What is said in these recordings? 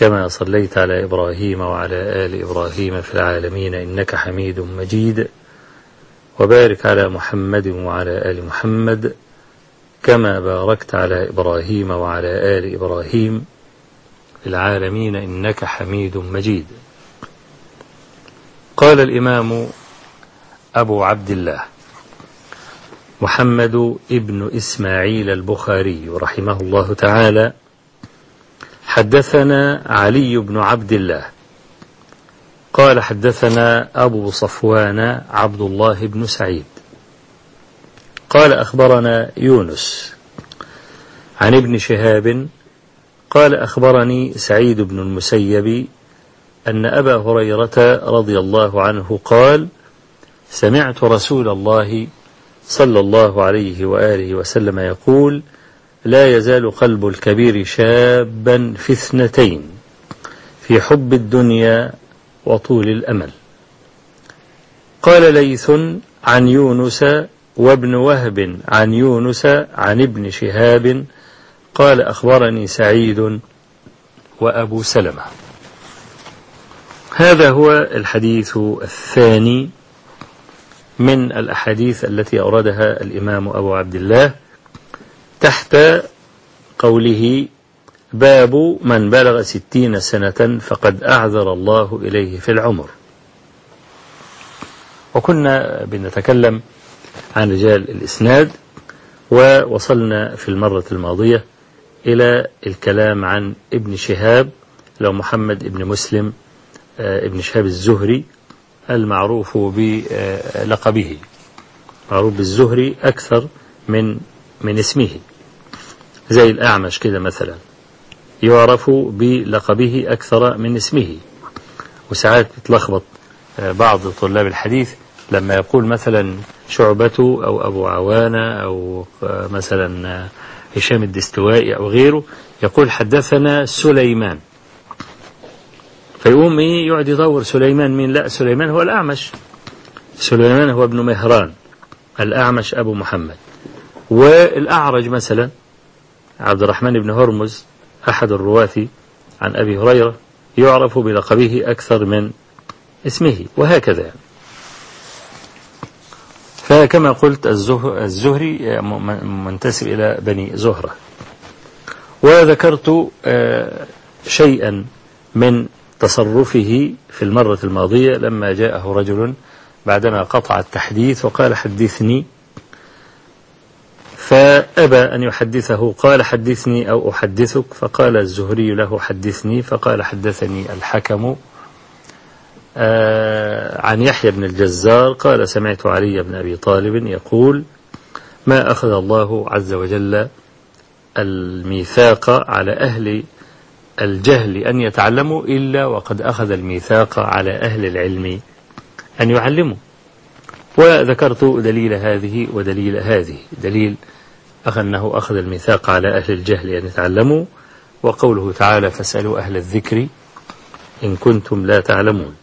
كما صليت على إبراهيم وعلى آل إبراهيم في العالمين إنك حميد مجيد وبارك على محمد وعلى آل محمد كما باركت على إبراهيم وعلى آل إبراهيم في العالمين إنك حميد مجيد. قال الإمام أبو عبد الله محمد ابن إسماعيل البخاري رحمه الله تعالى حدثنا علي بن عبد الله. قال حدثنا أبو صفوان عبد الله بن سعيد. قال أخبرنا يونس عن ابن شهاب. قال أخبرني سعيد بن المسيب أن أبا هريرة رضي الله عنه قال سمعت رسول الله صلى الله عليه وآله وسلم يقول لا يزال قلب الكبير شابا في اثنتين في حب الدنيا وطول الأمل. قال ليث عن يونس وابن وهب عن يونس عن ابن شهاب قال أخبرني سعيد وأبو سلمة. هذا هو الحديث الثاني من الأحاديث التي أوردها الإمام أبو عبد الله تحت قوله باب من بلغ ستين سنة فقد أعذر الله إليه في العمر. وكنا بنتكلم عن رجال الإسناد ووصلنا في المرة الماضية إلى الكلام عن ابن شهاب لو محمد ابن مسلم ابن شهاب الزهري المعروف بلقبه معروف بالزهري أكثر من من اسمه. زي الأعمش كده مثلا يعرف بلقبه أكثر من اسمه. وساعات بتلخبط بعض طلاب الحديث لما يقول مثلا شعبة أو أبو عوانة أو مثلا هشام الدستوائي أو غيره يقول حدثنا سليمان. فيقوم إيه؟ يقعد يدور سليمان مين؟ لا سليمان هو الأعمش. سليمان هو ابن مهران الأعمش أبو محمد. والأعرج مثلا عبد الرحمن بن هرمز أحد الرواة عن أبي هريرة يعرف بلقبه أكثر من اسمه وهكذا يعني. فكما قلت الزهري منتسب إلى بني زهرة وذكرت شيئا من تصرفه في المرة الماضية لما جاءه رجل بعدما قطع التحديث وقال حدثني فأبى أن يحدثه قال حدثني أو أحدثك فقال الزهري له حدثني فقال حدثني الحكم عن يحيى بن الجزار قال سمعت علي بن أبي طالب يقول ما أخذ الله عز وجل الميثاق على أهل الجهل أن يتعلموا إلا وقد أخذ الميثاق على أهل العلم أن يعلموا؟ وذكرت دليل هذه ودليل هذه. دليل أنه أخذ الميثاق على أهل الجهل أن يتعلموا وقوله تعالى فاسألوا أهل الذكر إن كنتم لا تعلمون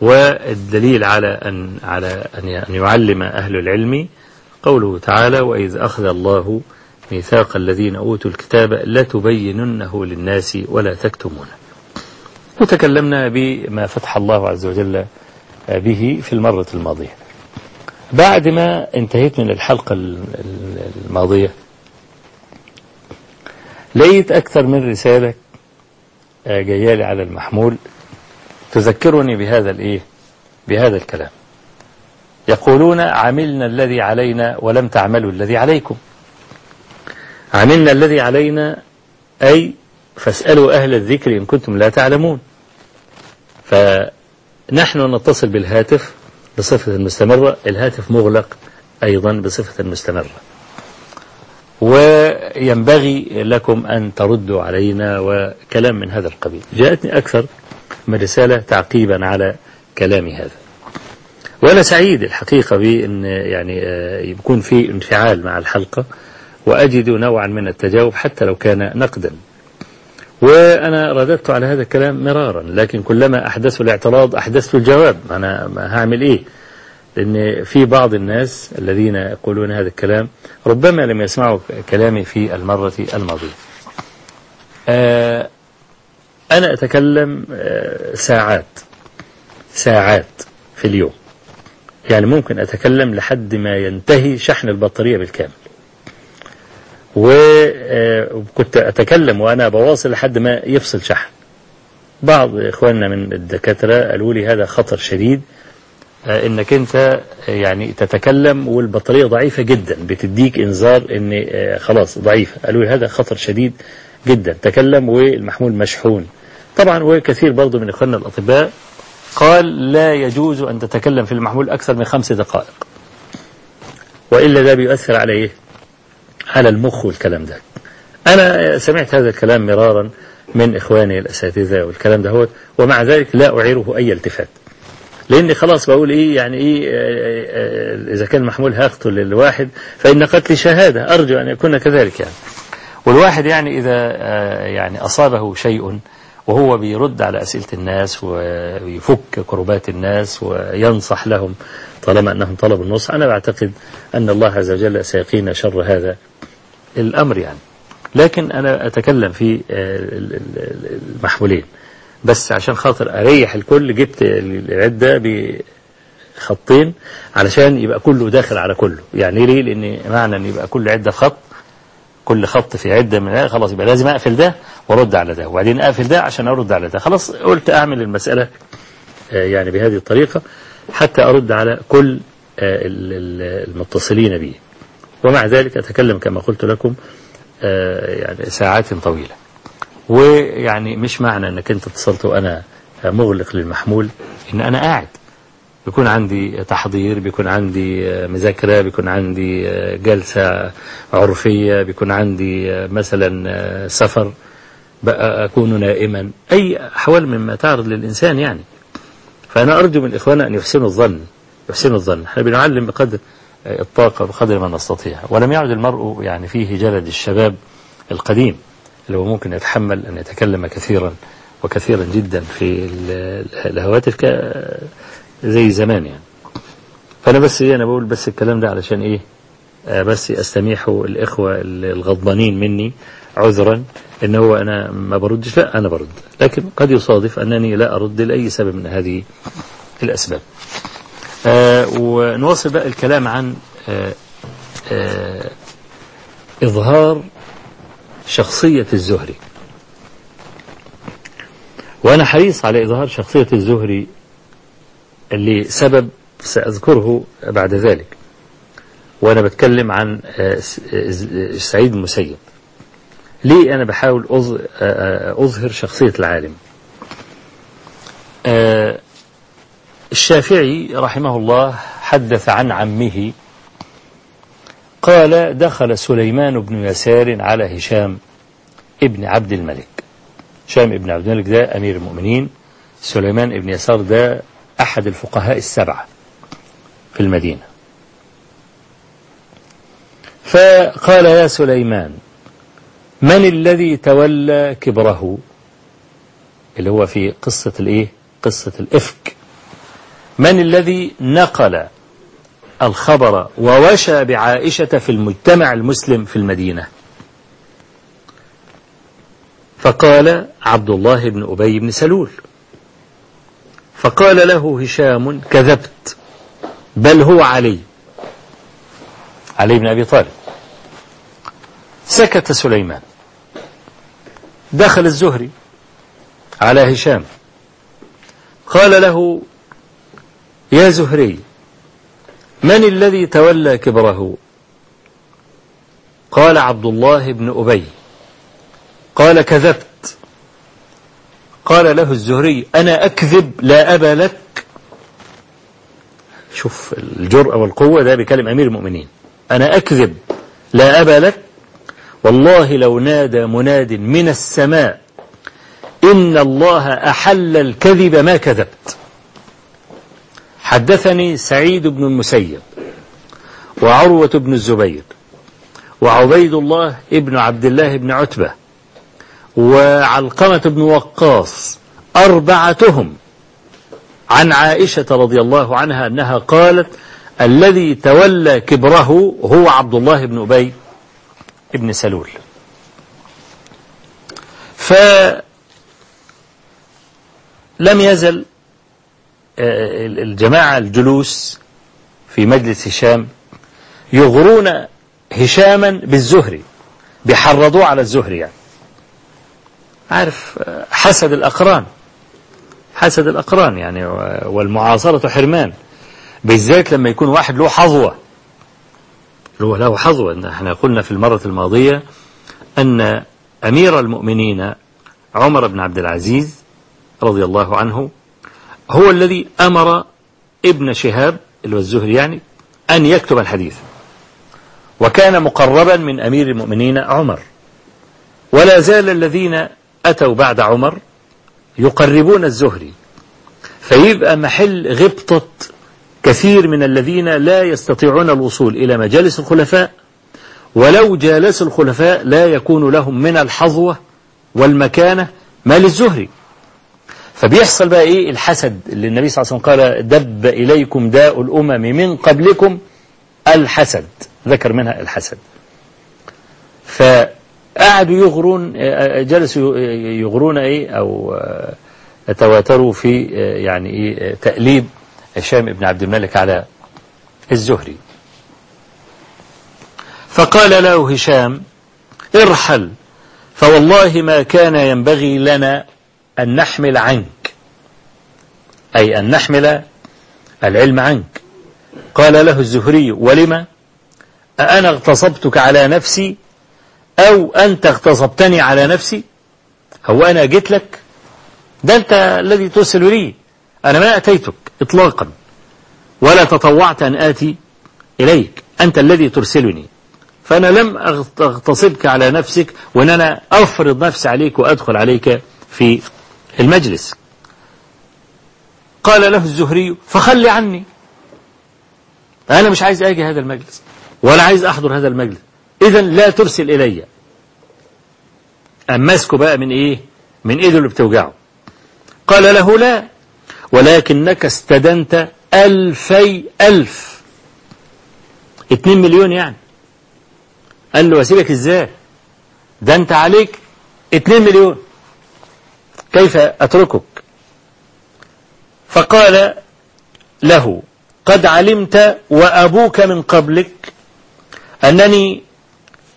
والدليل على أن على أن يعلم أهل العلم قوله تعالى وإذ أخذ الله ميثاق الذين أوتوا الكتاب لتبيننه للناس ولا تكتمونه وتكلمنا بما فتح الله عز وجل به في المرة الماضية. بعد ما انتهيت من الحلقة الماضية لقيت أكثر من رسالة جايالي على المحمول تذكرني بهذا الإيه؟ بهذا الكلام. يقولون عملنا الذي علينا ولم تعملوا الذي عليكم. عملنا الذي علينا أي فاسألوا أهل الذكر إن كنتم لا تعلمون. فنحن نتصل بالهاتف بصفة مستمرة الهاتف مغلق أيضا بصفة مستمرة. وينبغي لكم أن تردوا علينا وكلام من هذا القبيل. جاءتني أكثر من رسالة تعقيبا على كلامي هذا. وأنا سعيد الحقيقة بأن يعني يكون في انفعال مع الحلقة وأجد نوعا من التجاوب حتى لو كان نقدا. وأنا رددت على هذا الكلام مرارا لكن كلما أحدثت الاعتراض أحدثت الجواب. أنا هعمل إيه؟ لأن في بعض الناس الذين يقولون هذا الكلام ربما لم يسمعوا كلامي في المرة الماضية. أنا أتكلم ساعات ساعات في اليوم. يعني ممكن أتكلم لحد ما ينتهي شحن البطارية بالكامل. وكنت أتكلم وأنا بواصل لحد ما يفصل شحن. بعض إخواننا من الدكاترة قالوا لي هذا خطر شديد إنك أنت يعني تتكلم والبطارية ضعيفة جدا بتديك إنذار إن خلاص ضعيفة. قالوا لي هذا خطر شديد جدا تكلم والمحمول مشحون. طبعا وكثير برضو من إخواننا الأطباء قال لا يجوز أن تتكلم في المحمول أكثر من خمس دقائق. وإلا ده بيؤثر على إيه؟ على المخ والكلام ده. أنا سمعت هذا الكلام مرارا من إخواني الأساتذة والكلام ده هو ومع ذلك لا أعيره أي التفات. لأني خلاص بقول إيه يعني إيه إذا كان محمول هقتل الواحد فإن قتلي شهادة أرجو أن يكون كذلك يعني. والواحد يعني إذا يعني أصابه شيء وهو بيرد على أسئلة الناس ويفك كربات الناس وينصح لهم طالما أنهم طلبوا النصح. أنا بعتقد أن الله عز وجل سيقينا شر هذا الأمر يعني. لكن أنا أتكلم في المحمولين. بس عشان خاطر أريح الكل جبت العدة بخطين علشان يبقى كله داخل على كله. يعني ليه؟ لأن معنى إن يبقى كل عدة خط كل خط في عدة من خلاص يبقى لازم أقفل ده وارد على ده. وبعدين اقفل ده عشان أرد على ده. خلاص قلت أعمل المسألة يعني بهذه الطريقة حتى أرد على كل المتصلين بي. ومع ذلك أتكلم كما قلت لكم يعني ساعات طويلة. ويعني مش معنى أنك أنت اتصلت وأنا مغلق للمحمول. إن أنا قاعد. بيكون عندي تحضير بيكون عندي مذاكرة بيكون عندي جلسة عرفية بيكون عندي مثلا سفر. بقى أكون نائما. أي أحوال مما تعرض للإنسان يعني. فأنا أرجو من إخواننا أن يحسنوا الظن يحسنوا الظن. إحنا بنعلم بقدر الطاقة بقدر ما نستطيع. ولم يعد المرء يعني فيه جلد الشباب القديم اللي هو ممكن يتحمل أن يتكلم كثيرا وكثيرا جدا في الهواتف زي زمان يعني. فأنا بس إيه أنا بقول بس الكلام ده علشان إيه آه بس أستميحوا الإخوة الغضبانين مني عذرا. إن هو أنا ما بردش لا أنا برد. لكن قد يصادف أنني لا أرد لأي سبب من هذه الأسباب. آه ونواصل بقى الكلام عن آه آه إظهار شخصية الزهري. وأنا حريص على إظهار شخصية الزهري لسبب سأذكره بعد ذلك. وأنا بتكلم عن سعيد المسيب. ليه أنا بحاول أظهر شخصية العالم؟ الشافعي رحمه الله حدث عن عمه قال دخل سليمان بن يسار على هشام ابن عبد الملك. هشام ابن عبد الملك ده أمير المؤمنين سليمان ابن يسار ده أحد الفقهاء السبعة في المدينة. فقال يا سليمان من الذي تولى كبره؟ اللي هو في قصة الإيه؟ قصة الإفك. من الذي نقل الخبر ووشى بعائشة في المجتمع المسلم في المدينة؟ فقال عبد الله بن أبي بن سلول. فقال له هشام كذبت بل هو علي. علي بن أبي طالب. سكت سليمان. دخل الزهري على هشام. قال له يا زهري من الذي تولى كبره؟ قال عبد الله بن أبي. قال كذبت. قال له الزهري أنا أكذب لا أبا لك. شوف الجرأة والقوة ده بكلم أمير المؤمنين. أنا أكذب لا أبا لك. والله لو نادى مناد من السماء إن الله أحل الكذب ما كذبت. حدثني سعيد بن المسيب وعروة بن الزبير وعبيد الله ابن عبد الله بن عتبة وعلقمة بن وقاص أربعتهم عن عائشة رضي الله عنها أنها قالت الذي تولى كبره هو عبد الله بن أبي ابن سلول. فلم يزل الجماعة الجلوس في مجلس هشام يغرون هشاما بالزهري بيحرضوه على الزهري يعني. عارف حسد الأقران حسد الأقران يعني والمعاصرة حرمان. بالذات لما يكون واحد له حظوة. له له حظوة. إحنا قلنا في المرة الماضية أن أمير المؤمنين عمر بن عبد العزيز رضي الله عنه هو الذي أمر ابن شهاب اللي هو الزهري يعني أن يكتب الحديث. وكان مقربا من أمير المؤمنين عمر. ولا زال الذين أتوا بعد عمر يقربون الزهري. فيبقى محل غبطة كثير من الذين لا يستطيعون الوصول إلى مجالس الخلفاء ولو جالسوا الخلفاء لا يكون لهم من الحظوة والمكانة ما للزهري فبيحصل بقى إيه؟ الحسد اللي النبي صلى الله عليه وسلم قال دب إليكم داء الأمم من قبلكم الحسد. ذكر منها الحسد. فقعدوا يغرون جلسوا يغرون إيه؟ أو تواتروا في يعني إيه؟ تأليب هشام بن عبد الملك على الزهري. فقال له هشام ارحل فوالله ما كان ينبغي لنا أن نحمل عنك أي أن نحمل العلم عنك. قال له الزهري ولم؟ أأنا اغتصبتك على نفسي؟ أو أنت اغتصبتني على نفسي؟ هو أنا جيت لك؟ ده أنت الذي ترسل لي أنا ما أتيتك. إطلاقا. ولا تطوعت أن آتي إليك. أنت الذي ترسلني. فأنا لم أغتصبك على نفسك وأن أنا أفرض نفسي عليك وأدخل عليك في المجلس. قال له الزهري فخلي عني. أنا مش عايز أجي هذا المجلس ولا عايز أحضر هذا المجلس. إذا لا ترسل إلي. أمسكه بقى من إيه؟ من إيده اللي بتوجعه. قال له لا. ولكنك استدنت ألفي ألف. اتنين مليون يعني. قال له وأسيبك إزاي؟ ده أنت عليك اتنين مليون. كيف أتركك؟ فقال له قد علمت وأبوك من قبلك أنني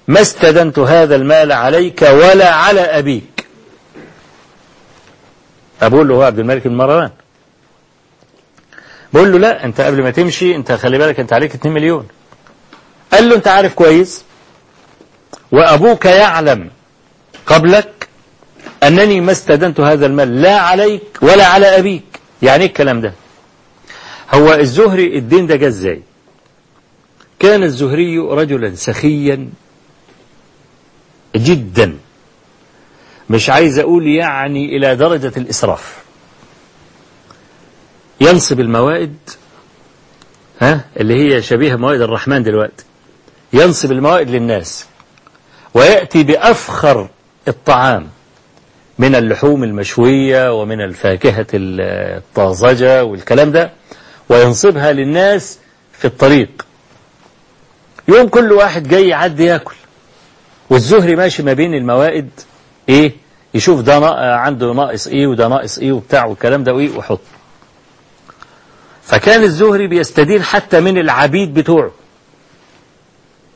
ما استدنت هذا المال عليك ولا على أبيك. أبوه اللي هو عبد الملك بن مروان بقول له لا انت قبل ما تمشي انت خلي بالك انت عليك 2 مليون. قال له انت عارف كويس. وأبوك يعلم قبلك أنني ما استدنت هذا المال لا عليك ولا على أبيك. يعني إيه الكلام ده؟ هو الزهري الدين ده جه إزاي؟ كان الزهري رجلا سخيا جدا. مش عايز أقول يعني إلى درجة الإسراف. ينصب الموائد ها اللي هي شبيهة موائد الرحمن دلوقتي. ينصب الموائد للناس. ويأتي بأفخر الطعام من اللحوم المشوية ومن الفاكهة الطازجة والكلام ده وينصبها للناس في الطريق. يوم كل واحد جاي يعدي ياكل. والزهري ماشي ما بين الموائد إيه يشوف ده عنده ناقص إيه وده ناقص إيه وبتاع والكلام ده وإيه وحط. فكان الزهري بيستدين حتى من العبيد بتوعه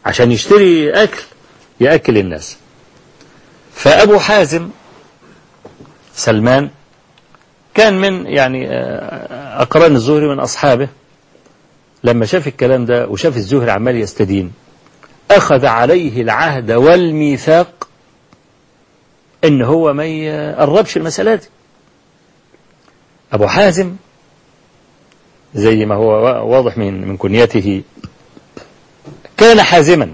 عشان يشتري أكل يأكل الناس. فأبو حازم سلمان كان من يعني أقران الزهري من أصحابه. لما شاف الكلام ده وشاف الزهري عمال يستدين أخذ عليه العهد والميثاق إن هو ما يقربش المسألة دي. أبو حازم زي ما هو واضح من من كنيته. كان حازما.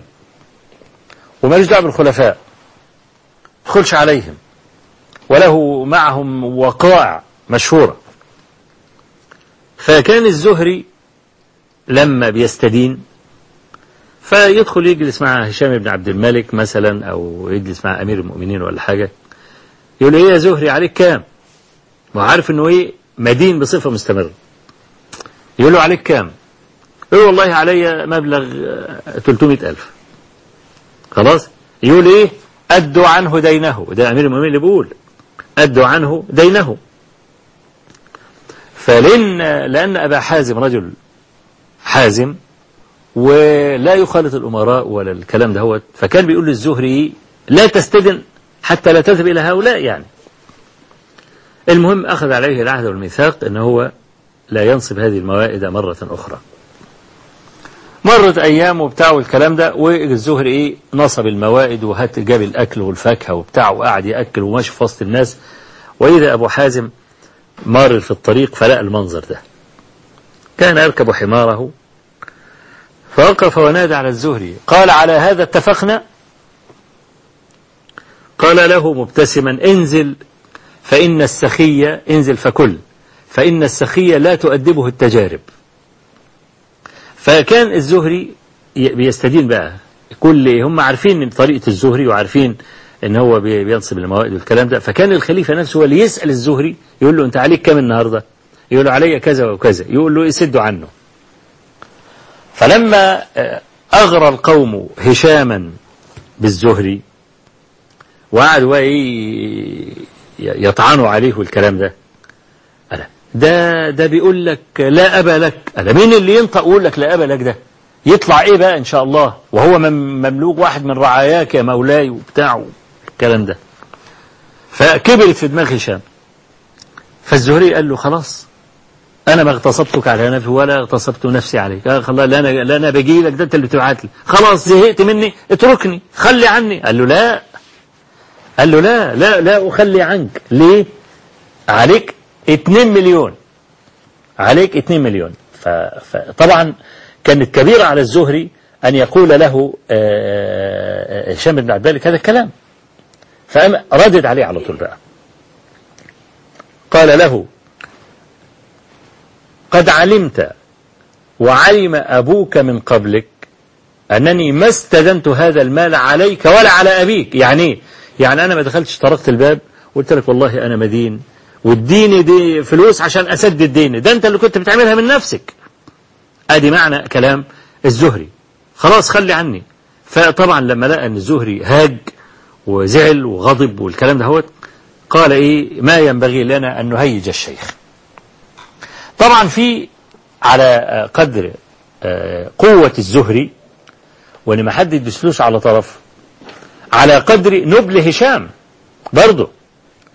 ومالوش دعوة بالخلفاء. يدخلش عليهم. وله معهم وقائع مشهورة. فكان الزهري لما بيستدين فيدخل يجلس مع هشام بن عبد الملك مثلا أو يجلس مع أمير المؤمنين ولا حاجة. يقول إيه يا زهري عليك كام وعارف إنه إيه؟ مدين بصفة مستمرة. يقول له عليك كام؟ يقول والله علي مبلغ 300 ألف. خلاص؟ يقول إيه؟ أدوا عنه دينه. ده أمير المؤمنين اللي بيقول. أدوا عنه دينه. فلن لأن أبا حازم رجل حازم ولا يخالط الأمراء ولا الكلام ده هو فكان بيقول للزهري لا تستدن حتى لا تذهب إلى هؤلاء يعني. المهم أخذ عليه العهد والميثاق أنه هو لا ينصب هذه الموائد مرة أخرى. مرت أيام وبتاع والكلام ده والزهري إيه نصب الموائد وهات جاب الأكل والفاكهة وبتاع وقعد يأكل وماشي في وسط الناس. وإذا أبو حازم مار في الطريق فلقى المنظر ده. كان يركب حماره. فوقف ونادى على الزهري قال على هذا اتفقنا؟ قال له مبتسما انزل فإن السخية انزل فكل. فإن السخية لا تؤدبه التجارب. فكان الزهري بيستدين بقى. كل هم عارفين طريقة الزهري وعارفين إن هو بينصب الموائد والكلام ده. فكان الخليفة نفسه هو اللي يسأل الزهري يقول له أنت عليك كام النهاردة؟ يقول له علي كذا وكذا. يقول له يسدوا عنه. فلما أغرى القوم هشاما بالزهري وقعدوا يطعنوا عليه والكلام ده. ده ده بيقول لك لا أبا لك. أنا مين اللي ينطق يقول لك لا أبا لك ده؟ يطلع إيه بقى إن شاء الله؟ وهو مملوك واحد من رعاياك يا مولاي وبتاع الكلام ده. فكبرت في دماغ هشام. فالزهري قال له خلاص أنا ما اغتصبتك على نفسي ولا اغتصبت نفسي عليك. قال خلاص لا أنا لا أنا بجي لك ده أنت اللي بتبعت لي. خلاص زهقت مني اتركني خلي عني. قال له لا. قال له لا لا لا أخلي عنك. ليه؟ عليك 2 مليون. عليك 2 مليون. فطبعا كانت كبيرة على الزهري أن يقول له هشام بن عبد الملك هذا الكلام. فردد عليه على طول بقى. قال له قد علمت وعلم أبوك من قبلك أنني ما استدنت هذا المال عليك ولا على أبيك. يعني إيه؟ يعني أنا ما دخلتش طرقت الباب وقلت لك والله أنا مدين. واديني دي فلوس عشان أسدد الدين ده أنت اللي كنت بتعملها من نفسك. أدي معنى كلام الزهري. خلاص خلي عني. فطبعا لما لقى أن الزهري هاج وزعل وغضب والكلام ده هو قال إيه؟ ما ينبغي لنا أن نهيج الشيخ. طبعا في على قدر قوة الزهري وان ما حد يدسلوش على طرف على قدر نبل هشام برضه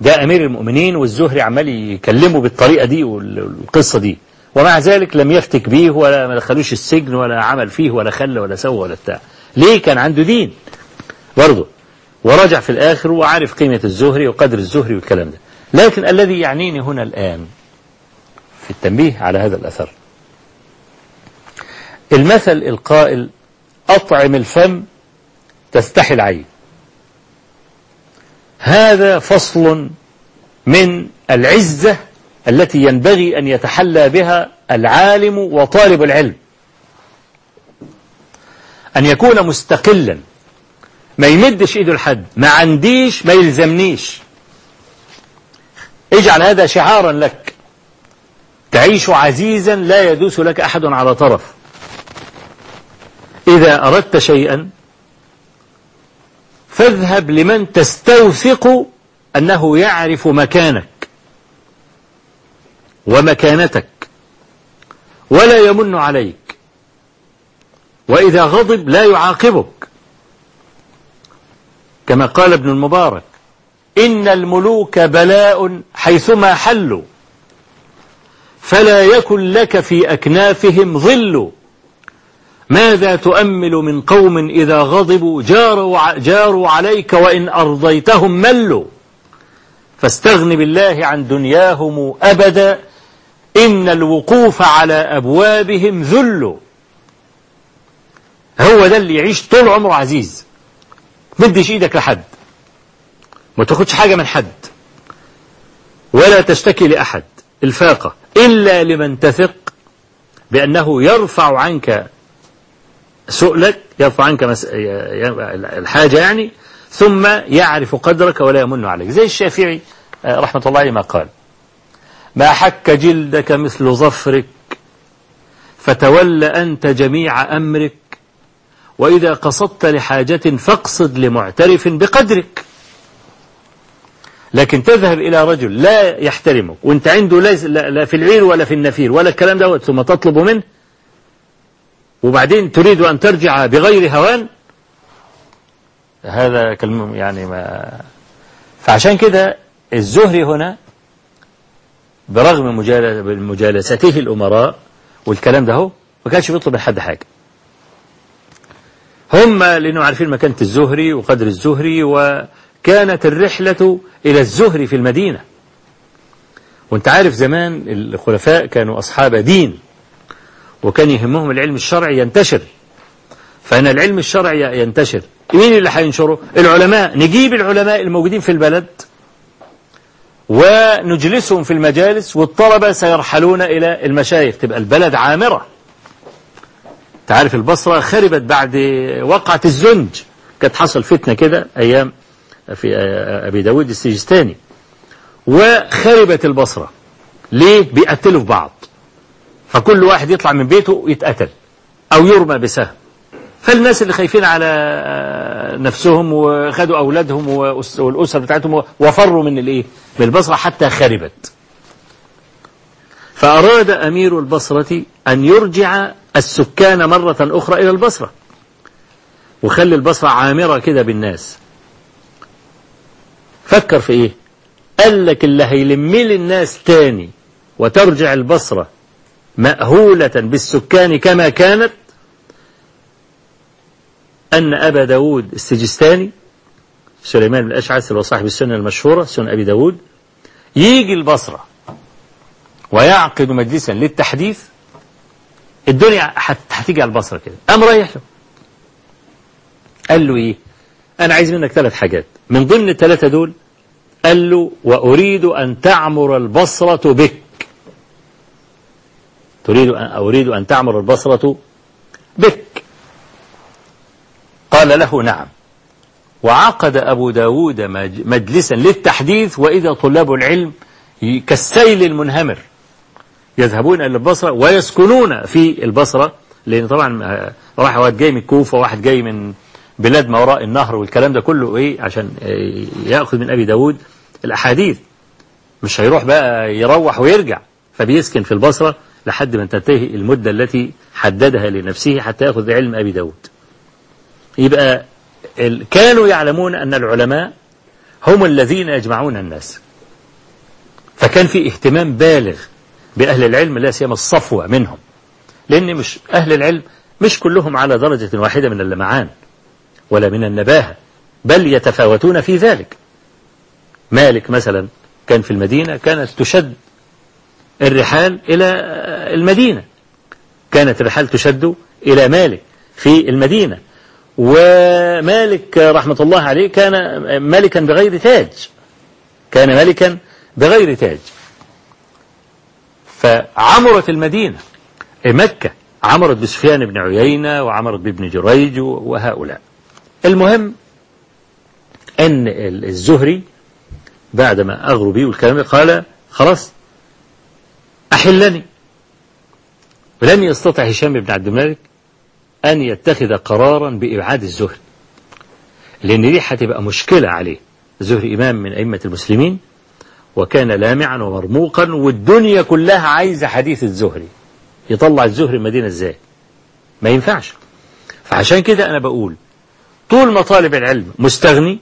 ده أمير المؤمنين والزهري عمال يكلمه بالطريقة دي والقصة دي. ومع ذلك لم يفتك بيه ولا ما دخلوش السجن ولا عمل فيه ولا خلى ولا سوى ولا بتاع. ليه؟ كان عنده دين. برضه. ورجع في الآخر وعارف قيمة الزهري وقدر الزهري والكلام ده. لكن الذي يعنيني هنا الآن في التنبيه على هذا الأثر. المثل القائل أطعم الفم تستحي العين. هذا فصل من العزة التي ينبغي أن يتحلى بها العالم وطالب العلم. أن يكون مستقلا ما يمدش إيده لحد ما عنديش ما يلزمنيش. اجعل هذا شعارا لك. تعيش عزيزا لا يدوس لك أحد على طرف. إذا أردت شيئا فاذهب لمن تستوثق أنه يعرف مكانك ومكانتك ولا يمن عليك وإذا غضب لا يعاقبك كما قال ابن المبارك إن الملوك بلاء حيثما حلوا فلا يكن لك في أكنافهم ظل ماذا تؤمل من قوم إذا غضبوا جاروا, جاروا عليك وإن أرضيتهم ملوا؟ فاستغن بالله عن دنياهم أبدا إن الوقوف على أبوابهم ذل. هو ده اللي يعيش طول عمره عزيز. مدش إيدك لحد. ما تاخدش حاجة من حد. ولا تشتكي لأحد. الفاقة. إلا لمن تثق بأنه يرفع عنك سؤلك يرفع عنك مس... الحاجة يعني ثم يعرف قدرك ولا يمن عليك. زي الشافعي رحمة الله عليه ما قال ما حك جلدك مثل ظفرك فتول أنت جميع أمرك وإذا قصدت لحاجة فاقصد لمعترف بقدرك. لكن تذهب إلى رجل لا يحترمك وأنت عنده لا في العير ولا في النفير ولا الكلام دوت ثم تطلب منه وبعدين تريد أن ترجع بغير هوان؟ هذا كلمة يعني ما فعشان كده الزهري هنا برغم مجالسته الأمراء والكلام ده هو ما كانش بيطلب من حد حاجة. هم لأنه عارفين مكانة الزهري وقدر الزهري وكانت الرحلة إلى الزهري في المدينة. وأنت عارف زمان الخلفاء كانوا أصحاب دين. وكان يهمهم العلم الشرعي ينتشر. فأنا العلم الشرعي ينتشر. مين اللي هينشره العلماء. نجيب العلماء الموجودين في البلد. ونجلسهم في المجالس والطلبة سيرحلون إلى المشايخ. تبقى البلد عامرة. تعرف البصرة خربت بعد وقعة الزنج. كانت حصل فتنة كده أيام في أبي داود السجستاني. وخربت البصرة. ليه؟ بيقتلوا في بعض. فكل واحد يطلع من بيته يتقتل أو يرمى بسهم. فالناس اللي خايفين على نفسهم وخدوا أولادهم والأسر بتاعتهم وفروا من الإيه؟ من البصرة حتى خربت. فأراد أمير البصرة أن يرجع السكان مرة أخرى إلى البصرة وخلي البصرة عامرة كده بالناس. فكر في إيه؟ قال لك اللي هيلم لي الناس تاني وترجع البصرة مأهولة بالسكان كما كانت أن أبا داود السجستاني سليمان بن الأشعث اللي هو صاحب السنة المشهورة سنة أبي داود يجي البصرة ويعقد مجلسا للتحديث الدنيا هتيجي على البصرة كده. قام رايح له. قال له إيه؟ أنا عايز منك ثلاث حاجات. من ضمن الثلاثة دول قال له وأريد أن تعمر البصرة بك. تريد أن أريد أن تعمر البصرة بك. قال له نعم. وعقد أبو داود مجلسا للتحديث وإذا طلاب العلم كالسيل المنهمر يذهبون إلى البصرة ويسكنون في البصرة لأن طبعا واحد جاي من الكوفة وواحد جاي من بلاد ما وراء النهر والكلام ده كله إيه عشان يأخذ من أبي داود الأحاديث. مش هيروح بقى يروح ويرجع فبيسكن في البصرة. لحد ما تنتهي المدة التي حددها لنفسه حتى يأخذ علم أبي داود. يبقى كانوا يعلمون أن العلماء هم الذين يجمعون الناس. فكان في اهتمام بالغ بأهل العلم لا سيما الصفوة منهم. لأن مش أهل العلم مش كلهم على درجة واحدة من اللمعان ولا من النباهة بل يتفاوتون في ذلك. مالك مثلا كان في المدينة كانت تشد الرحال إلى المدينة. كانت الرحال تشد إلى مالك في المدينة. ومالك رحمة الله عليه كان ملكا بغير تاج. كان ملكا بغير تاج. فعمرت المدينة. مكة. عمرت بسفيان بن عيينة وعمرت بابن جريج وهؤلاء. المهم أن الزهري بعدما أغروا بيه والكلام قال خلاص أحلني. ولم يستطع هشام بن عبد الملك أن يتخذ قرارا بإبعاد الزهري لأن دي هتبقى مشكلة عليه. الزهري إمام من أئمة المسلمين وكان لامعا ومرموقا والدنيا كلها عايزة حديث الزهري. يطلع الزهري المدينة إزاي؟ ما ينفعش. فعشان كده أنا بقول طول ما طالب العلم مستغني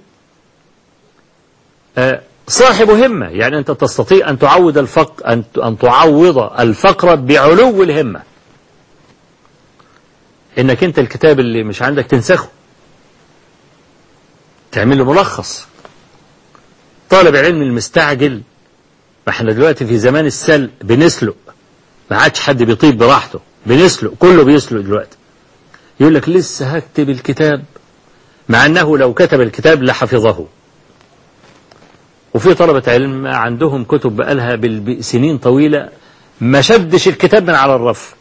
صاحب همة. يعني أنت تستطيع أن تعود الفق أن أن تعوض الفقر بعلو الهمة. إنك أنت الكتاب اللي مش عندك تنسخه. تعمل له ملخص. طالب علم المستعجل. ما إحنا دلوقتي في زمان السل بنسلق. ما عادش حد بيطيب براحته. بنسلق. كله بيسلق دلوقتي. يقول لك لسه هكتب الكتاب. مع أنه لو كتب الكتاب لحفظه. وفي طلبة علم عندهم كتب بقالها سنين طويلة ما شدش الكتاب من على الرف.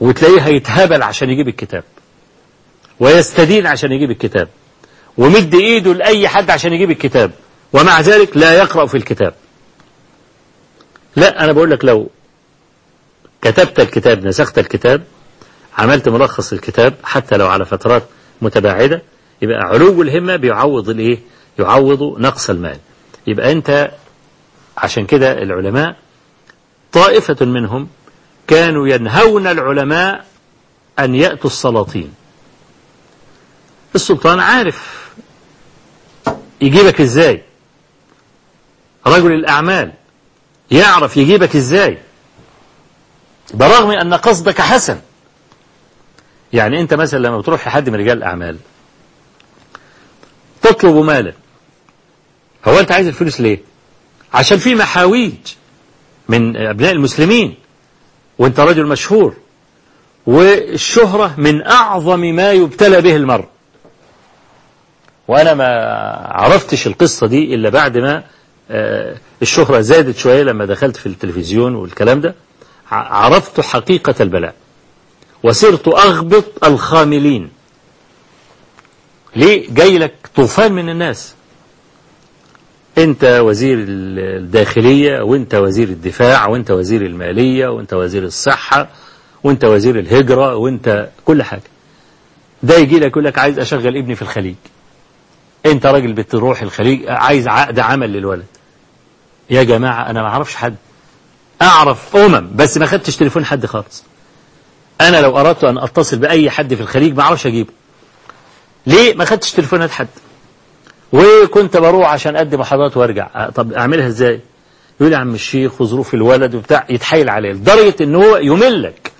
وتلاقيه هيتهبل عشان يجيب الكتاب. ويستدين عشان يجيب الكتاب. ومد ايده لأي حد عشان يجيب الكتاب. ومع ذلك لا يقرأ في الكتاب. لا أنا بقول لك لو كتبت الكتاب نسخت الكتاب عملت ملخص الكتاب حتى لو على فترات متباعدة يبقى علو الهمة بيعوض الإيه؟ يعوض نقص المال. يبقى أنت عشان كده العلماء طائفة منهم كانوا ينهون العلماء أن يأتوا السلاطين. السلطان عارف يجيبك إزاي. رجل الأعمال يعرف يجيبك إزاي. برغم أن قصدك حسن. يعني أنت مثلا لما بتروح لحد من رجال الأعمال تطلب مالا. هو أنت عايز الفلوس ليه؟ عشان في محاويج من أبناء المسلمين وأنت رجل مشهور والشهرة من أعظم ما يبتلى به المرء. وأنا ما عرفتش القصة دي إلا بعد ما الشهرة زادت شوية لما دخلت في التلفزيون والكلام ده. عرفت حقيقة البلاء وصرت أغبط الخاملين. ليه؟ جاي لك طوفان من الناس. انت وزير الداخلية وانت وزير الدفاع وانت وزير المالية وانت وزير الصحة وانت وزير الهجرة وانت كل حاجة. ده يجي لك يقول لك عايز أشغل ابني في الخليج. انت راجل بتروح الخليج عايز عقد عمل للولد. يا جماعة أنا ما أعرفش حد. أعرف أمم بس ما خدتش تليفون حد خالص. أنا لو أردت أن أتصل بأي حد في الخليج ما أعرفش أجيبه. ليه ما خدتش تليفونات حد؟ وكنت بروح عشان أقدم محاضرات وأرجع؟ طب أعملها إزاي؟ يقول يا عم الشيخ وظروف الولد وبتاع يتحايل عليه لدرجة إن هو يملك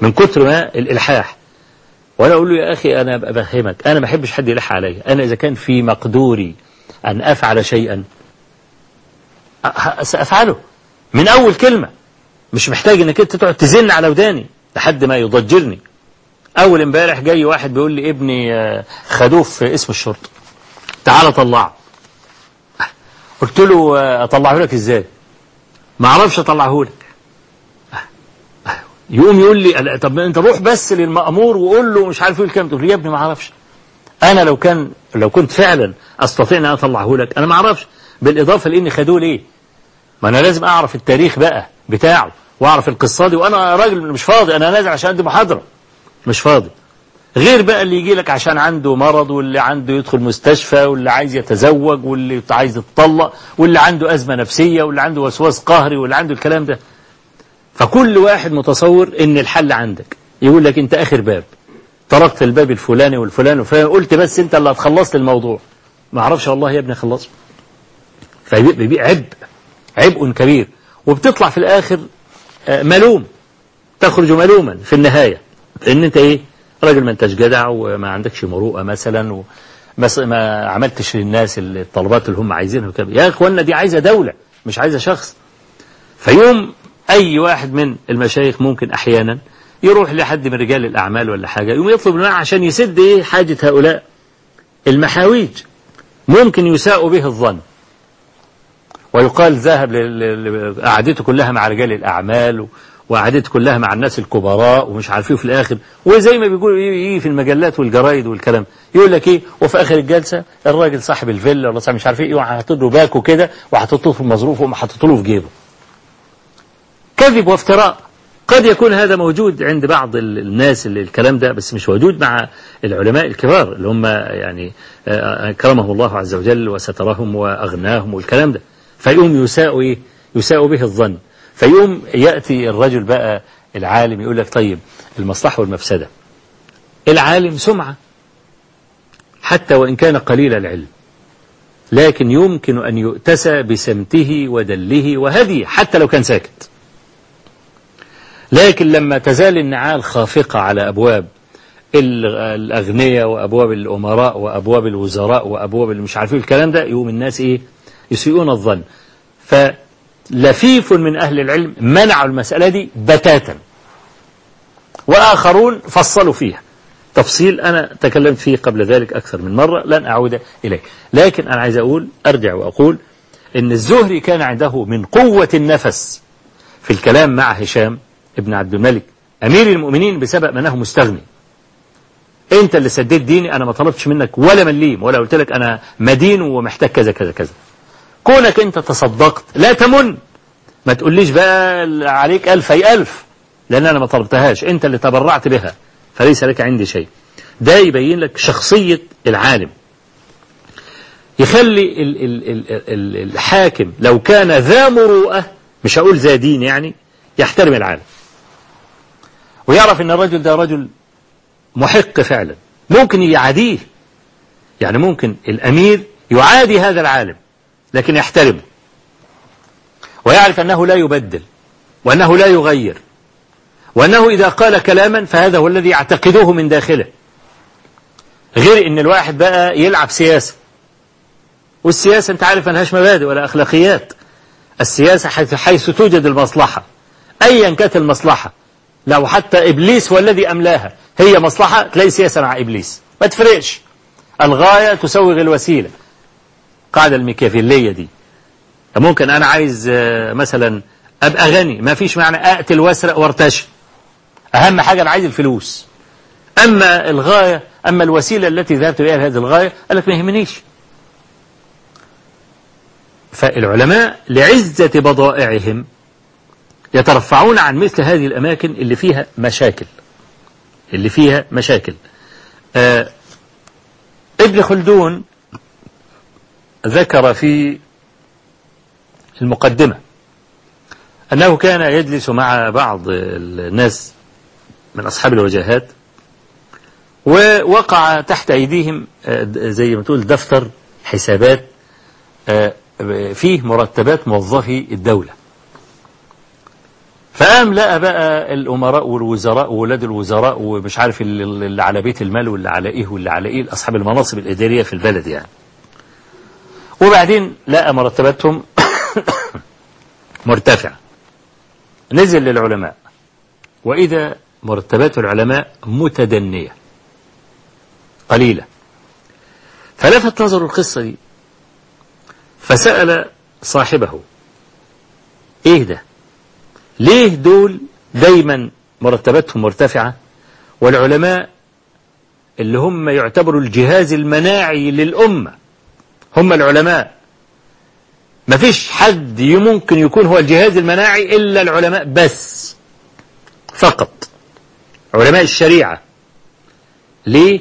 من كتر ما الإلحاح. وأنا أقول له يا أخي أنا بفهمك أنا ما بحبش حد يلح عليا. أنا إذا كان في مقدوري أن أفعل شيئا سأفعله من أول كلمة. مش محتاج إنك أنت تقعد تزن على وداني لحد ما يضجرني. أول إمبارح جاي واحد بيقول لي ابني خدوه في اسم الشرطة. تعالى طلعه. قلت له أطلعه لك إزاي؟ ما أعرفش أطلعه لك. يقوم يقول لي طب أنت روح بس للمأمور وقول له مش عارف إيه الكلام تقول يا ابني ما أعرفش. أنا لو كان لو كنت فعلا أستطيع إن أطلعه لك أنا ما أعرفش. بالإضافة لإني خدوه ليه؟ ما أنا لازم أعرف التاريخ بقى بتاعه وأعرف القصة دي وأنا راجل مش فاضي أنا نازل عشان ادي محاضرة. مش فاضي. غير بقى اللي يجي لك عشان عنده مرض واللي عنده يدخل مستشفى واللي عايز يتزوج واللي عايز يتطلق واللي عنده أزمة نفسية واللي عنده وسواس قهري واللي عنده الكلام ده. فكل واحد متصور إن الحل عندك. يقول لك أنت آخر باب. طرقت الباب الفلاني والفلاني والفلاني. قلت بس أنت اللي هتخلص لي الموضوع. ما أعرفش والله يا ابني خلصه فبيبقى عبء. عبء كبير. وبتطلع في الآخر ملوم. تخرج ملوما في النهاية. ان أنت إيه؟ راجل ما انتش جدع وما عندكش مروءة مثلا وما عملتش للناس الطلبات اللي هم عايزينها وكده. يا اخوانا دي عايزة دولة مش عايزة شخص. فيوم أي واحد من المشايخ ممكن أحيانا يروح لحد من رجال الأعمال ولا حاجة يقوم يطلب منه عشان يسد إيه؟ حاجة هؤلاء المحاويج. ممكن يساء به الظن. ويقال ذهب قعدته كلها مع رجال الأعمال وقعدته كلها مع الناس الكبراء ومش عارف إيه في الآخر. وزي ما بيقولوا يجي في المجلات والجرايد والكلام. يقول لك إيه وفي آخر الجلسة الراجل صاحب الفيلا ولا صاحب مش عارف إيه يروح حاطط له باكو كده وحاطط له في المظروف وما حاطط له في جيبه. كذب وافتراء. قد يكون هذا موجود عند بعض الناس اللي الكلام ده بس مش موجود مع العلماء الكبار اللي هم يعني كرمهم الله عز وجل وسترهم وأغناهم والكلام ده. فيقوم يساء إيه؟ يساء به الظن. فيقوم يأتي الرجل بقى العالم يقول لك طيب المصلحة والمفسدة. العالم سمعة حتى وإن كان قليل العلم. لكن يمكن أن يؤتسى بسمته ودله وهديه حتى لو كان ساكت. لكن لما تزال النعال خافقة على أبواب الأغنياء وأبواب الأمراء وأبواب الوزراء وأبواب مش عارفين الكلام ده؟ يقوم الناس إيه؟ يسيئون الظن. فلفيف من أهل العلم منعوا المسألة دي بتاتا. وآخرون فصلوا فيها. تفصيل أنا تكلمت فيه قبل ذلك أكثر من مرة لن أعود إليه لكن أنا عايز أقول أرجع وأقول إن الزهري كان عنده من قوة النفس في الكلام مع هشام ابن عبد الملك أمير المؤمنين بسبب أنه مستغني. أنت اللي سديت ديني أنا ما طلبتش منك ولا مليم ولا قلت لك أنا مدين ومحتاج كذا كذا كذا. كونك أنت تصدقت لا تمن. ما تقوليش بقى عليك ألف أي ألف لأن أنا ما طلبتهاش أنت اللي تبرعت بها فليس لك عندي شيء. ده يبين لك شخصية العالم. يخلي ال ال ال ال الحاكم لو كان ذا مروءة مش هقول ذا دين يعني يحترم العالم. ويعرف إن الرجل ده رجل محق فعلا. ممكن يعاديه. يعني ممكن الأمير يعادي هذا العالم. لكن يحترمه ويعرف أنه لا يبدل وأنه لا يغير وأنه إذا قال كلاما فهذا هو الذي يعتقده من داخله. غير أن الواحد بقى يلعب سياسة. والسياسة أنت عارف أنهاش مبادئ ولا أخلاقيات. السياسة حيث, حيث توجد المصلحة أيا كانت المصلحة. لو حتى إبليس هو الذي أملاها هي مصلحة تلاقي سياسة مع إبليس. ما تفرقش. الغاية تسوغ الوسيلة. قاعدة الميكافيلية دي. ممكن أنا عايز مثلا أبقى غني. ما فيش معنى أقتل وأسرق وأرتشي. أهم حاجة أنا عايز الفلوس. أما الغاية أما الوسيلة التي ذهبت إليها هذه الغاية قال لك ما يهمنيش. فالعلماء لعزة بضائعهم يترفعون عن مثل هذه الأماكن اللي فيها مشاكل. اللي فيها مشاكل. آه ابن خلدون ذكر في المقدمة أنه كان يجلس مع بعض الناس من أصحاب الوجاهات ووقع تحت أيديهم زي ما تقول دفتر حسابات فيه مرتبات موظفي الدولة. فقام لقى بقى الأمراء والوزراء وولاد الوزراء ومش عارف اللي على بيت المال واللي على إيه واللي على إيه أصحاب المناصب الإدارية في البلد يعني. وبعدين لقى مرتباتهم مرتفعة. نزل للعلماء. وإذا مرتبات العلماء متدنية. قليلة. فلفت نظر القصة دي. فسأل صاحبه. إيه ده؟ ليه دول دايما مرتباتهم مرتفعة؟ والعلماء اللي هم يعتبروا الجهاز المناعي للأمة. هم العلماء. ما فيش حد ممكن يكون هو الجهاز المناعي إلا العلماء بس فقط. علماء الشريعة. ليه؟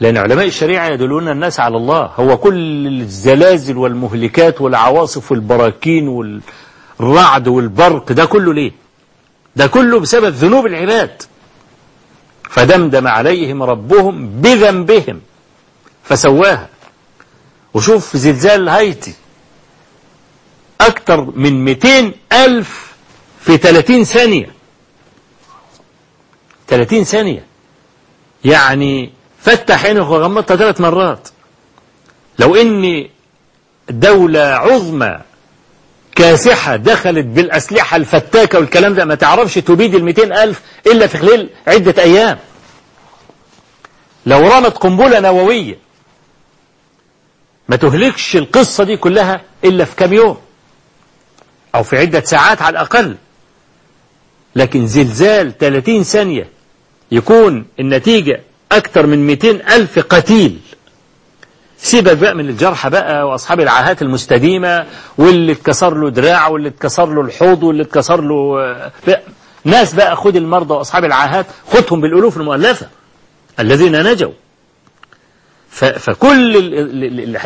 لأن علماء الشريعة يدلون الناس على الله. هو كل الزلازل والمهلكات والعواصف والبراكين والرعد والبرق ده كله ليه؟ ده كله بسبب ذنوب العباد. فدمدم عليهم ربهم بذنبهم فسواها. وشوف زلزال هايتي. أكثر من 200 ألف في 30 ثانية. 30 ثانية. يعني فتح عينك وغمضتها ثلاث مرات. لو ان دولة عظمى كاسحة دخلت بالأسلحة الفتاكة والكلام ده ما تعرفش تبيد المئتين ألف إلا في خلال عدة أيام. لو رمت قنبلة نووية ما تهلكش القصة دي كلها إلا في كم يوم أو في عدة ساعات على الأقل. لكن زلزال 30 ثانية يكون النتيجة أكثر من 200 ألف قتيل. سيبك بقى من الجرحى بقى وأصحاب العاهات المستديمة واللي اتكسر له دراع واللي اتكسر له الحوض واللي اتكسر له بقى ناس بقى خد المرضى وأصحاب العاهات خدهم بالألوف المؤلفة الذين نجوا. فكل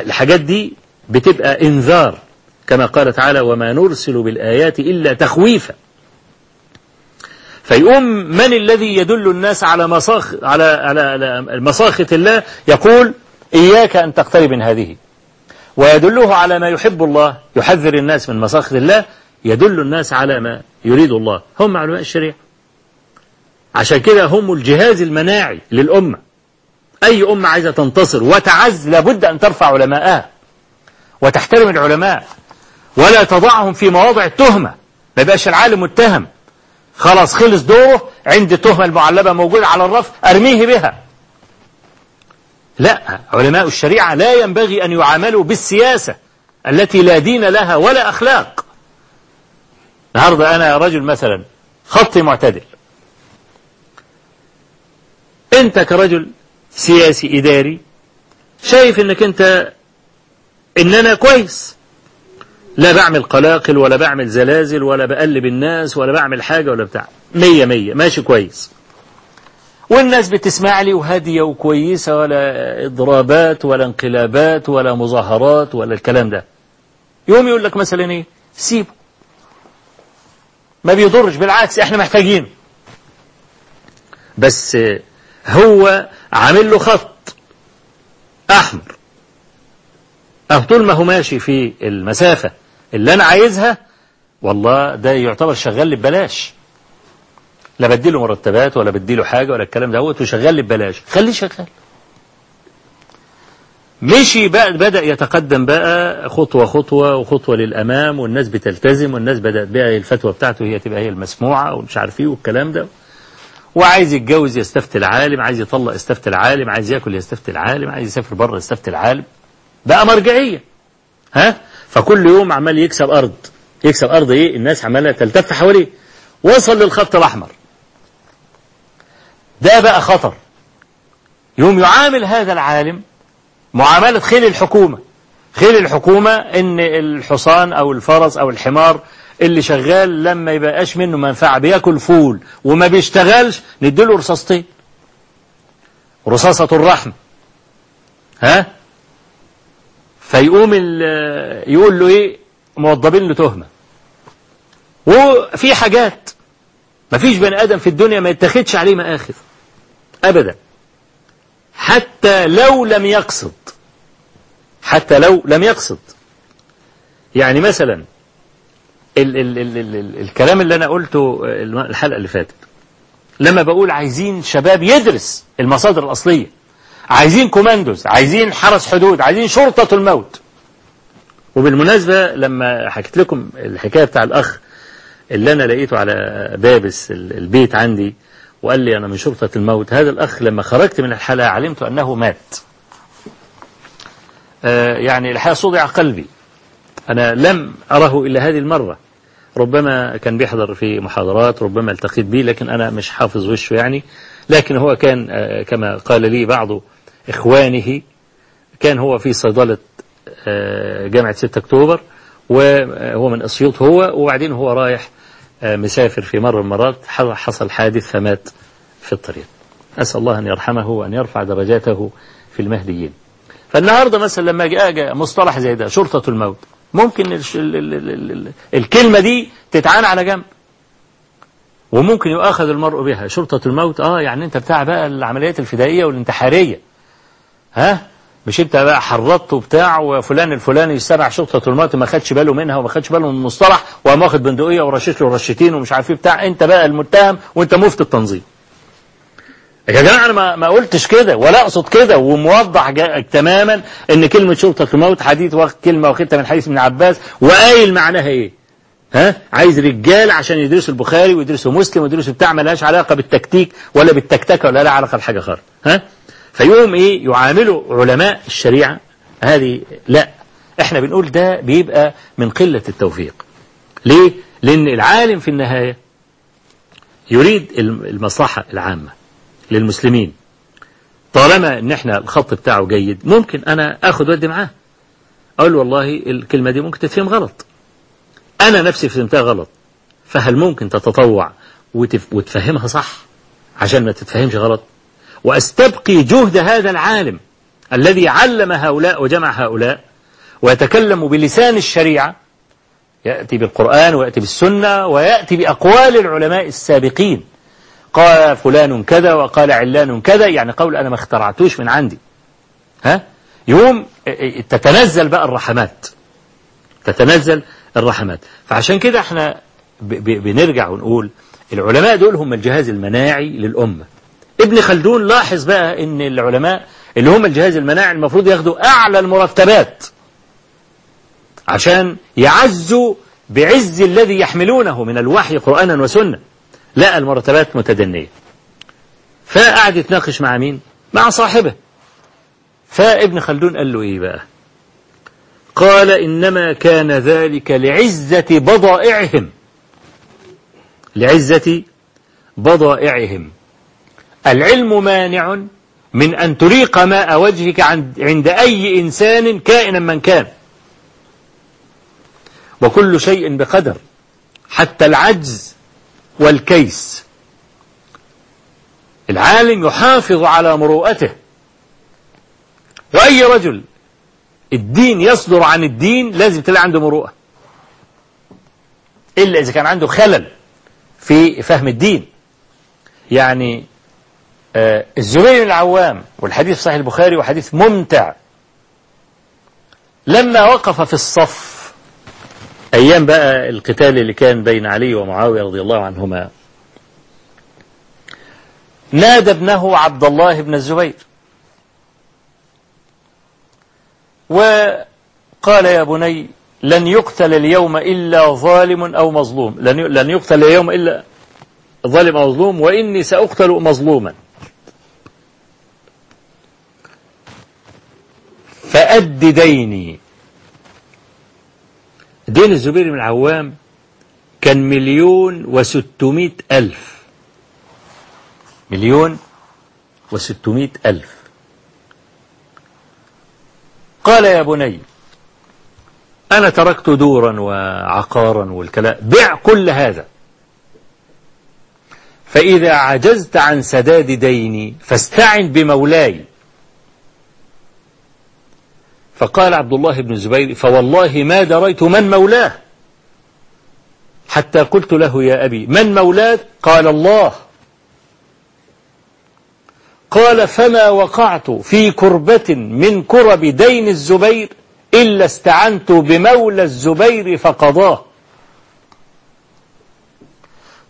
الحاجات دي بتبقى انذار كما قال تعالى وما نرسل بالآيات إلا تخويفا. فيقوم من الذي يدل الناس على مصاخ على على, على مصاخة الله؟ يقول إياك أن تقترب من هذه. ويدله على ما يحب الله يحذر الناس من مصاخة الله يدل الناس على ما يريد الله. هم علماء الشريعة. عشان كده هم الجهاز المناعي للأمة. أي أمة عايزة تنتصر؟ وتعز لابد أن ترفع علماءها وتحترم العلماء ولا تضعهم في مواضع التهمة. ما يبقاش العالم متهم. خلاص خلص دوره عندي التهمة المعلبة موجودة على الرف أرميه بها. لا علماء الشريعة لا ينبغي أن يعاملوا بالسياسة التي لا دين لها ولا أخلاق. النهاردة أنا رجل مثلا خطي معتدل. أنت كرجل سياسي إداري. شايف أنك أنت إن أنا كويس. لا بعمل قلاقل ولا بعمل زلازل ولا بقلب الناس ولا بعمل حاجة ولا بتاع. مية مية. ماشي كويس. والناس بتسمع لي وهادية وكويسة ولا إضرابات ولا انقلابات ولا مظاهرات ولا الكلام ده. يوم يقول لك مثلا إيه؟ سيبه ما بيضرش. بالعكس إحنا محتاجين. بس هو عامل له خط أحمر. أه طول ما هو ماشي في المسافة اللي أنا عايزها والله ده يعتبر شغال لي ببلاش. لا بديله مرتبات ولا بديله حاجة ولا الكلام ده هو وشغال لي ببلاش. خليه شغال. مشي بقى بدأ يتقدم بقى خطوة خطوة وخطوة للأمام والناس بتلتزم والناس بدأت بقى الفتوى بتاعته هي تبقى هي المسموعة ومش عارف إيه والكلام ده. وعايز يتجوز يستفتي العالم عايز يطلق يستفتي العالم عايز ياكل يستفتي العالم عايز يسافر بره يستفتي العالم. بقى مرجعية. ها؟ فكل يوم عمال يكسب أرض. يكسب أرض إيه؟ الناس عمالة تلتف حواليه. وصل للخط الأحمر. ده بقى خطر. يوم يعامل هذا العالم معاملة خيل الحكومة. خيل الحكومة إن الحصان أو الفرس أو الحمار اللي شغال لما يبقاش منه منفعة بياكل فول وما بيشتغلش نديله رصاصتين. رصاصة الرحمة ها؟ فيقوم يقول له إيه؟ موضبين له تهمة. وفي حاجات. ما فيش بني آدم في الدنيا ما يتخذش عليه مآخذ. ابدا. حتى لو لم يقصد. حتى لو لم يقصد. يعني مثلا ال ال ال ال ال الكلام اللي أنا قلته الحلقة اللي فاتت. لما بقول عايزين شباب يدرس المصادر الأصلية عايزين كوماندوز عايزين حرس حدود عايزين شرطة الموت. وبالمناسبة لما حكيت لكم الحكاية بتاع الأخ اللي أنا لقيته على بابس البيت عندي وقال لي أنا من شرطة الموت هذا الأخ لما خرجت من الحلقة علمت أنه مات. آه يعني الحقيقة صدع قلبي. أنا لم أره إلا هذه المرة. ربما كان بيحضر في محاضرات ربما التقيت به لكن أنا مش حافظ وشه يعني. لكن هو كان آه كما قال لي بعض إخوانه كان هو في صيدلة آه جامعة 6 أكتوبر وهو من أسيوط هو وبعدين هو رايح مسافر في مرة من المرات حصل حادث فمات في الطريق. أسأل الله أن يرحمه وأن يرفع درجاته في المهديين. فالنهاردة مثلا لما جاء مصطلح زي ده شرطة الموت. ممكن ال ال ال ال ال الكلمة دي تتعان على جنب. وممكن يؤاخذ المرء بها. شرطة الموت آه يعني أنت بتاع بقى العمليات الفدائية والانتحارية. ها؟ مش أنت بقى حرضت وبتاع وفلان الفلاني سمع شرطة الموت ما خدش باله منها وما خدش باله من المصطلح وقام واخد بندقية ورشش له رشتين ومش عارف إيه بتاع. أنت بقى المتهم وأنت مفتي التنظيم. يا جماعة أنا ما, ما قلتش كده ولا أقصد كده وموضح تماما إن كلمة شرطة الموت حديث واخد كلمة واخدتها من حديث ابن عباس وقايل معناها إيه؟ ها؟ عايز رجال عشان يدرسوا البخاري ويدرسوا مسلم ويدرسوا بتاع ملهاش علاقة بالتكتيك ولا بالتكتكة ولا لها علاقة بحاجة خالص ها؟ فيقوم إيه؟ يعاملوا علماء الشريعة هذه لا إحنا بنقول ده بيبقى من قلة التوفيق ليه؟ لأن العالم في النهاية يريد المصلحة العامة للمسلمين. طالما إن إحنا الخط بتاعه جيد ممكن أنا آخد ودي معاه. أقول له والله الكلمة دي ممكن تتفهم غلط. أنا نفسي فهمتها غلط. فهل ممكن تتطوع وتف... وتفهمها صح عشان ما تتفهمش غلط؟ وأستبقي جهد هذا العالم الذي علم هؤلاء وجمع هؤلاء ويتكلم بلسان الشريعة. يأتي بالقرآن ويأتي بالسنة ويأتي بأقوال العلماء السابقين. قال فلان كذا وقال علان كذا يعني قول أنا ما اخترعتوش من عندي. ها؟ يوم تتنزل بقى الرحمات. تتنزل الرحمات. فعشان كده إحنا بنرجع ونقول العلماء دول هم الجهاز المناعي للأمة. ابن خلدون لاحظ بقى إن العلماء اللي هم الجهاز المناعي المفروض ياخدوا أعلى المرتبات عشان يعزوا بعز الذي يحملونه من الوحي قرآنا وسنة. لا المرتبات متدنية. فقعد يتناقش مع مين؟ مع صاحبه. فابن خلدون قال له إيه بقى؟ قال إنما كان ذلك لعزة بضائعهم. لعزة بضائعهم. العلم مانع من أن تريق ماء وجهك عند أي إنسان كائنا من كان. وكل شيء بقدر. حتى العجز والكيس. العالم يحافظ على مروءته. وأي رجل الدين يصدر عن الدين لازم تلاقي عنده مروءة. إلا إذا كان عنده خلل في فهم الدين. يعني آه الزبير بن العوام والحديث صحيح البخاري وحديث ممتع. لما وقف في الصف أيام بقى القتال اللي كان بين علي ومعاوية رضي الله عنهما. نادى ابنه عبد الله بن الزبير. وقال يا بني لن يقتل اليوم إلا ظالم أو مظلوم. لن لن يقتل اليوم إلا ظالم أو مظلوم وإني سأقتل مظلوما. فأد ديني. دين الزبير بن العوام كان مليون وستمائة ألف. مليون وستمائة ألف. قال يا بني أنا تركت دورا وعقارا والكلام بع كل هذا. فإذا عجزت عن سداد ديني فاستعن بمولاي. فقال عبد الله بن الزبير فوالله ما دريت من مولاه. حتى قلت له يا أبي من مولاك؟ قال الله. قال فما وقعت في كربة من كرب دين الزبير إلا استعنت بمولى الزبير فقضاه.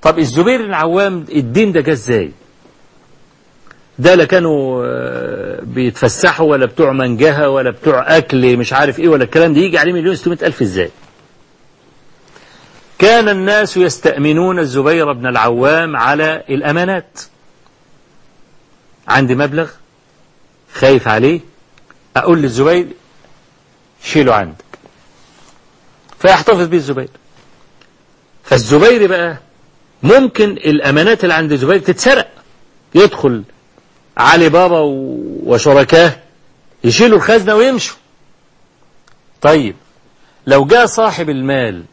طب الزبير العوام الدين ده جه إزاي؟ ده لا كانوا بيتفسحوا ولا بتوع منجهة ولا بتوع أكل مش عارف إيه ولا الكلام ده. يجي عليه مليون ستمائة ألف إزاي؟ كان الناس يستأمنون الزبير بن العوام على الأمانات. عندي مبلغ خايف عليه أقول للزبير شيله عندك. فيحتفظ به الزبير. فالزبير بقى ممكن الأمانات اللي عند الزبير تتسرق يدخل علي بابا وشركاه يشيلوا الخزنة ويمشوا. طيب لو جاء صاحب المال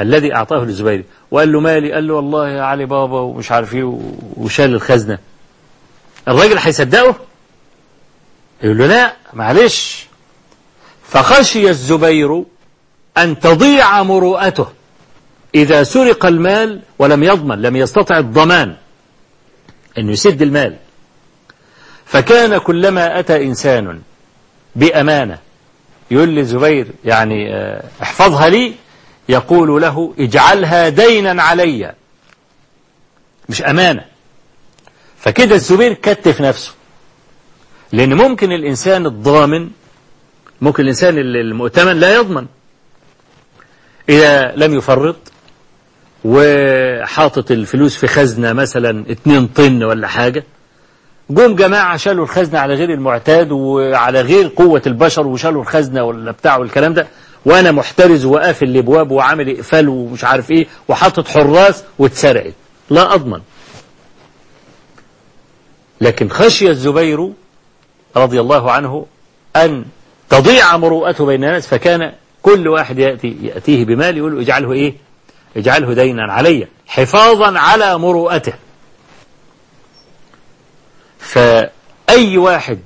الذي أعطاه للزبير وقال له مالي قال له والله يا علي بابا ومش عارف إيه وشال الخزنة الراجل هيصدقه؟ يقول له لا معلش. فخشي الزبير أن تضيع مروءته. إذا سرق المال ولم يضمن لم يستطع الضمان أنه يسد المال. فكان كلما أتى إنسان بأمانة يقول للزبير يعني احفظها لي يقول له اجعلها دينا علي. مش أمانة. فكده الزبير كتف نفسه. لأن ممكن الإنسان الضامن ممكن الإنسان المؤتمن لا يضمن. إذا لم يفرط وحاطط الفلوس في خزنة مثلا 2 طن ولا حاجة جم جماعة شالوا الخزنة على غير المعتاد وعلى غير قوة البشر وشالوا الخزنة ولا بتاع والكلام ده. وأنا محترز وقافل الأبواب وعامل إقفال ومش عارف إيه وحاطط حراس واتسرقت. لا أضمن. لكن خشي الزبير رضي الله عنه أن تضيع مروءته بين الناس فكان كل واحد يأتي يأتيه بمال يقول له اجعله إيه؟ اجعله دينا علي حفاظا على مروءته. فأي واحد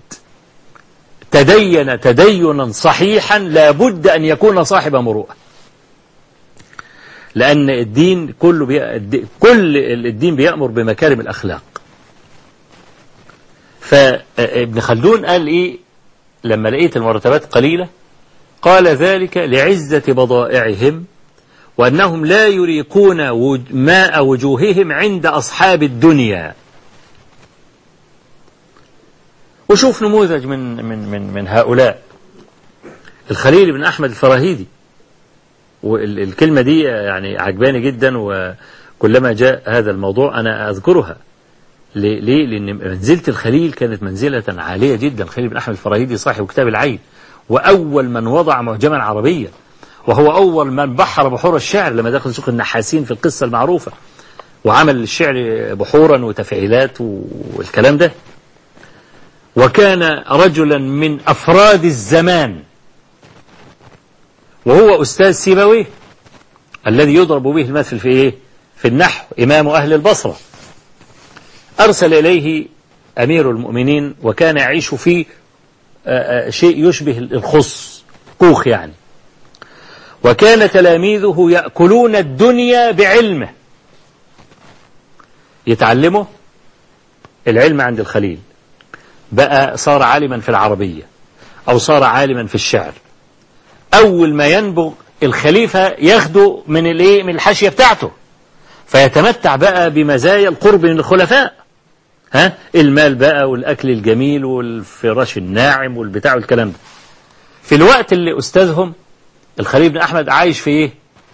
تدين تدينا صحيحا لابد أن يكون صاحب مروءة. لأن الدين كله بي... كل الدين بيأمر بمكارم الأخلاق. فابن خلدون قال إيه؟ لما لقيت المرتبات قليلة قال ذلك لعزة بضائعهم وأنهم لا يريقون ماء وجوههم عند أصحاب الدنيا. وشوف نموذج من من من من هؤلاء. الخليل بن أحمد الفراهيدي. والكلمة دي يعني عجباني جدا وكلما جاء هذا الموضوع أنا أذكرها. ليه؟ لأن منزلة الخليل كانت منزلة عالية جدا. الخليل بن أحمد الفراهيدي صاحب كتاب العين. وأول من وضع معجما عربيا. وهو أول من بحر بحور الشعر لما دخل سوق النحاسين في القصة المعروفة. وعمل الشعر بحورا وتفعيلات والكلام ده. وكان رجلا من أفراد الزمان. وهو أستاذ سيبويه الذي يضرب به المثل في إيه؟ في النحو إمام أهل البصرة. أرسل إليه أمير المؤمنين وكان يعيش في شيء يشبه الخص كوخ يعني. وكان تلاميذه يأكلون الدنيا بعلمه. يتعلمه العلم عند الخليل. بقى صار عالما في العربية أو صار عالما في الشعر. أول ما ينبغ الخليفة ياخده من الايه من الحاشية بتاعته فيتمتع بقى بمزايا القرب من الخلفاء. ها؟ المال بقى والأكل الجميل والفراش الناعم والبتاع والكلام ده. في الوقت اللي أستاذهم الخليل بن أحمد عايش في إيه؟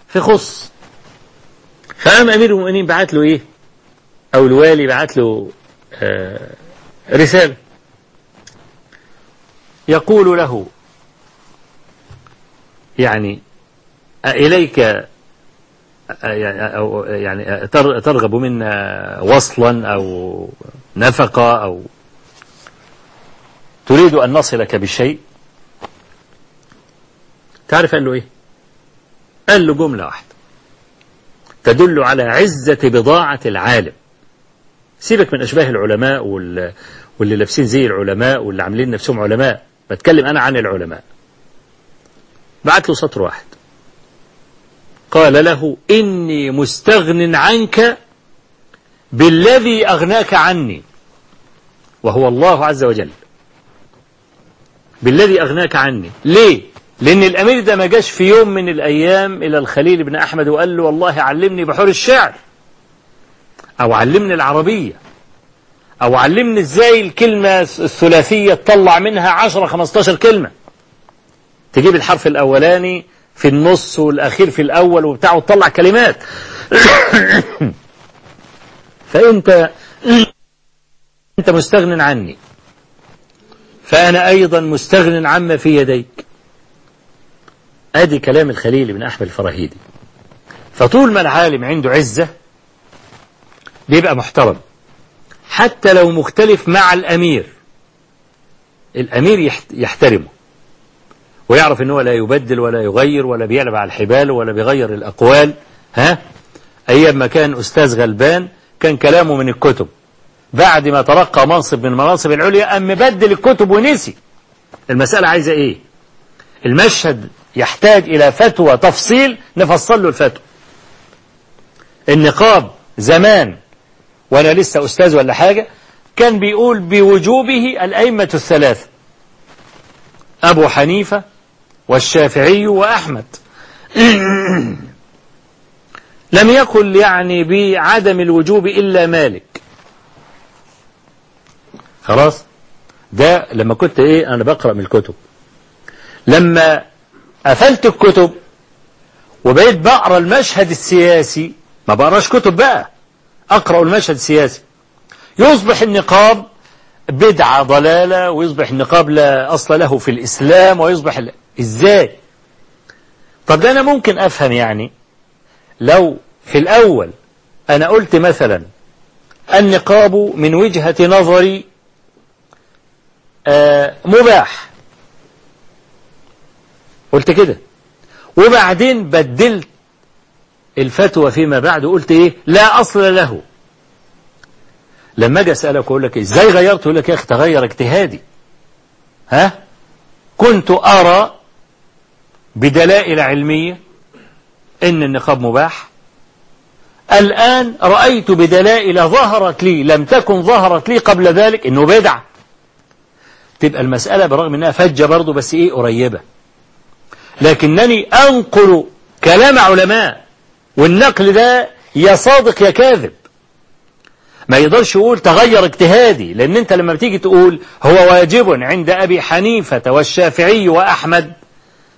في خص. فقام أمير المؤمنين بعت له إيه؟ أو الوالي بعت له آه رسالة. يقول له يعني إليك أو يعني ترغب منا وصلا أو نفقة أو تريد أن نصلك بشيء؟ تعرف قال له إيه؟ قال له جملة واحدة تدل على عزة بضاعة العالم. سيبك من أشباه العلماء واللي لابسين زي العلماء واللي عاملين نفسهم علماء. بتكلم أنا عن العلماء. بعت له سطر واحد. قال له إني مستغن عنك بالذي أغناك عني. وهو الله عز وجل. بالذي أغناك عني. ليه؟ لأن الأمير ده ما جاش في يوم من الأيام إلى الخليل بن أحمد وقال له والله علمني بحور الشعر. أو علمني العربية. أو علمني إزاي الكلمة الثلاثية تطلع منها عشرة خمستاشر كلمة. تجيب الحرف الأولاني في النص والأخير في الأول وبتاع وتطلع كلمات. فأنت أنت مستغن عني. فأنا أيضا مستغن عما في يديك. أدي كلام الخليل بن أحمد الفراهيدي. فطول ما العالم عنده عزة بيبقى محترم. حتى لو مختلف مع الأمير. الأمير يحترمه. ويعرف إن هو لا يبدل ولا يغير ولا بيعلب على الحبال ولا بيغير الأقوال. ها؟ أيام ما كان أستاذ غلبان كان كلامه من الكتب. بعد ما ترقى منصب من المناصب العليا أم مبدل الكتب ونسي. المسألة عايزة إيه؟ المشهد يحتاج إلى فتوى تفصيل نفصل له الفتوى. النقاب زمان وأنا لسه أستاذ ولا حاجة كان بيقول بوجوبه الأئمة الثلاثة أبو حنيفة والشافعي وأحمد. لم يقل يعني بعدم الوجوب إلا مالك. خلاص؟ ده لما كنت إيه أنا بقرأ من الكتب. لما قفلت الكتب وبقيت بقرأ المشهد السياسي ما بقراش كتب بقى. أقرأ المشهد السياسي. يصبح النقاب بدعة ضلالة ويصبح النقاب لا أصل له في الإسلام ويصبح إزاي؟ طب أنا ممكن أفهم يعني لو في الأول أنا قلت مثلا النقاب من وجهة نظري آه مباح. قلت كده. وبعدين بدلت الفتوى فيما بعد قلت إيه؟ لا أصل له. لما أجي أسألك أقول لك إزاي غيرت؟ يقول لك يا أخي تغير اجتهادي. ها؟ كنت أرى بدلائل علمية إن النقاب مباح. الآن رأيت بدلائل ظهرت لي لم تكن ظهرت لي قبل ذلك إنه بدعه تبقى المسألة برغم إنها فجة برضه بس إيه؟ قريبة. لكنني أنقل كلام علماء والنقل ده يا صادق يا كاذب. ما يقدرش يقول تغير اجتهادي لأن أنت لما بتيجي تقول هو واجب عند أبي حنيفة والشافعي وأحمد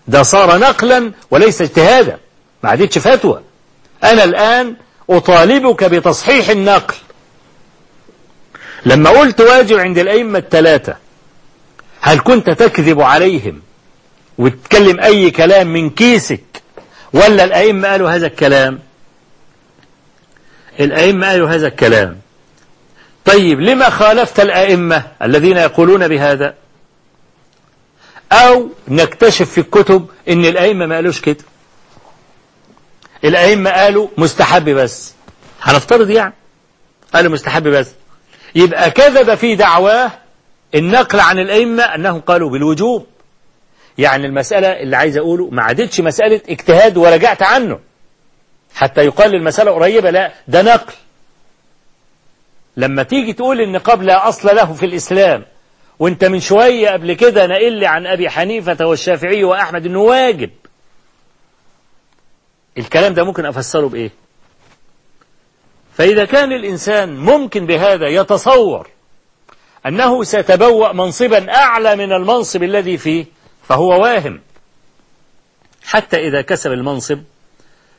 ده صار نقلا وليس اجتهادا ما عادتش فتوى. أنا الآن أطالبك بتصحيح النقل. لما قلت واجب عند الأئمة الثلاثة هل كنت تكذب عليهم وتتكلم أي كلام من كيسك ولا الأئمة قالوا هذا الكلام؟ الأئمة قالوا هذا الكلام. طيب لما خالفت الأئمة الذين يقولون بهذا؟ أو نكتشف في الكتب إن الأئمة ما قالوش كده؟ الأئمة قالوا مستحب بس. هنفترض يعني. قالوا مستحب بس. يبقى كذب في دعواه النقل عن الأئمة أنهم قالوا بالوجوب. يعني المسألة اللي عايز أقوله ما عادتش مسألة اجتهاد ورجعت عنه. حتى يقال المسألة قريبة لا ده نقل. لما تيجي تقول إن قبل أصل له في الإسلام وأنت من شوية قبل كده نقل لي عن أبي حنيفة والشافعي وأحمد إنه واجب. الكلام ده ممكن أفسره بإيه؟ فإذا كان الإنسان ممكن بهذا يتصور أنه سيتبوأ منصبا أعلى من المنصب الذي فيه فهو واهم. حتى إذا كسب المنصب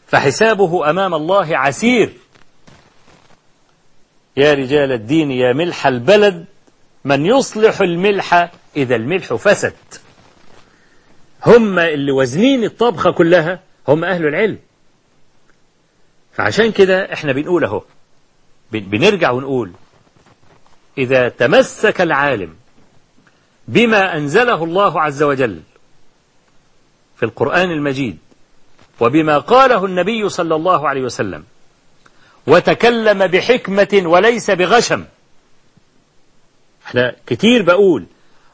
فحسابه أمام الله عسير. يا رجال الدين يا ملح البلد من يصلح الملح إذا الملح فسد. هم اللي وزنين الطبخة كلها هم أهل العلم. فعشان كده إحنا بنقول أهو بنرجع ونقول إذا تمسك العالم بما أنزله الله عز وجل في القرآن المجيد وبما قاله النبي صلى الله عليه وسلم وتكلم بحكمة وليس بغشم. إحنا كتير بقول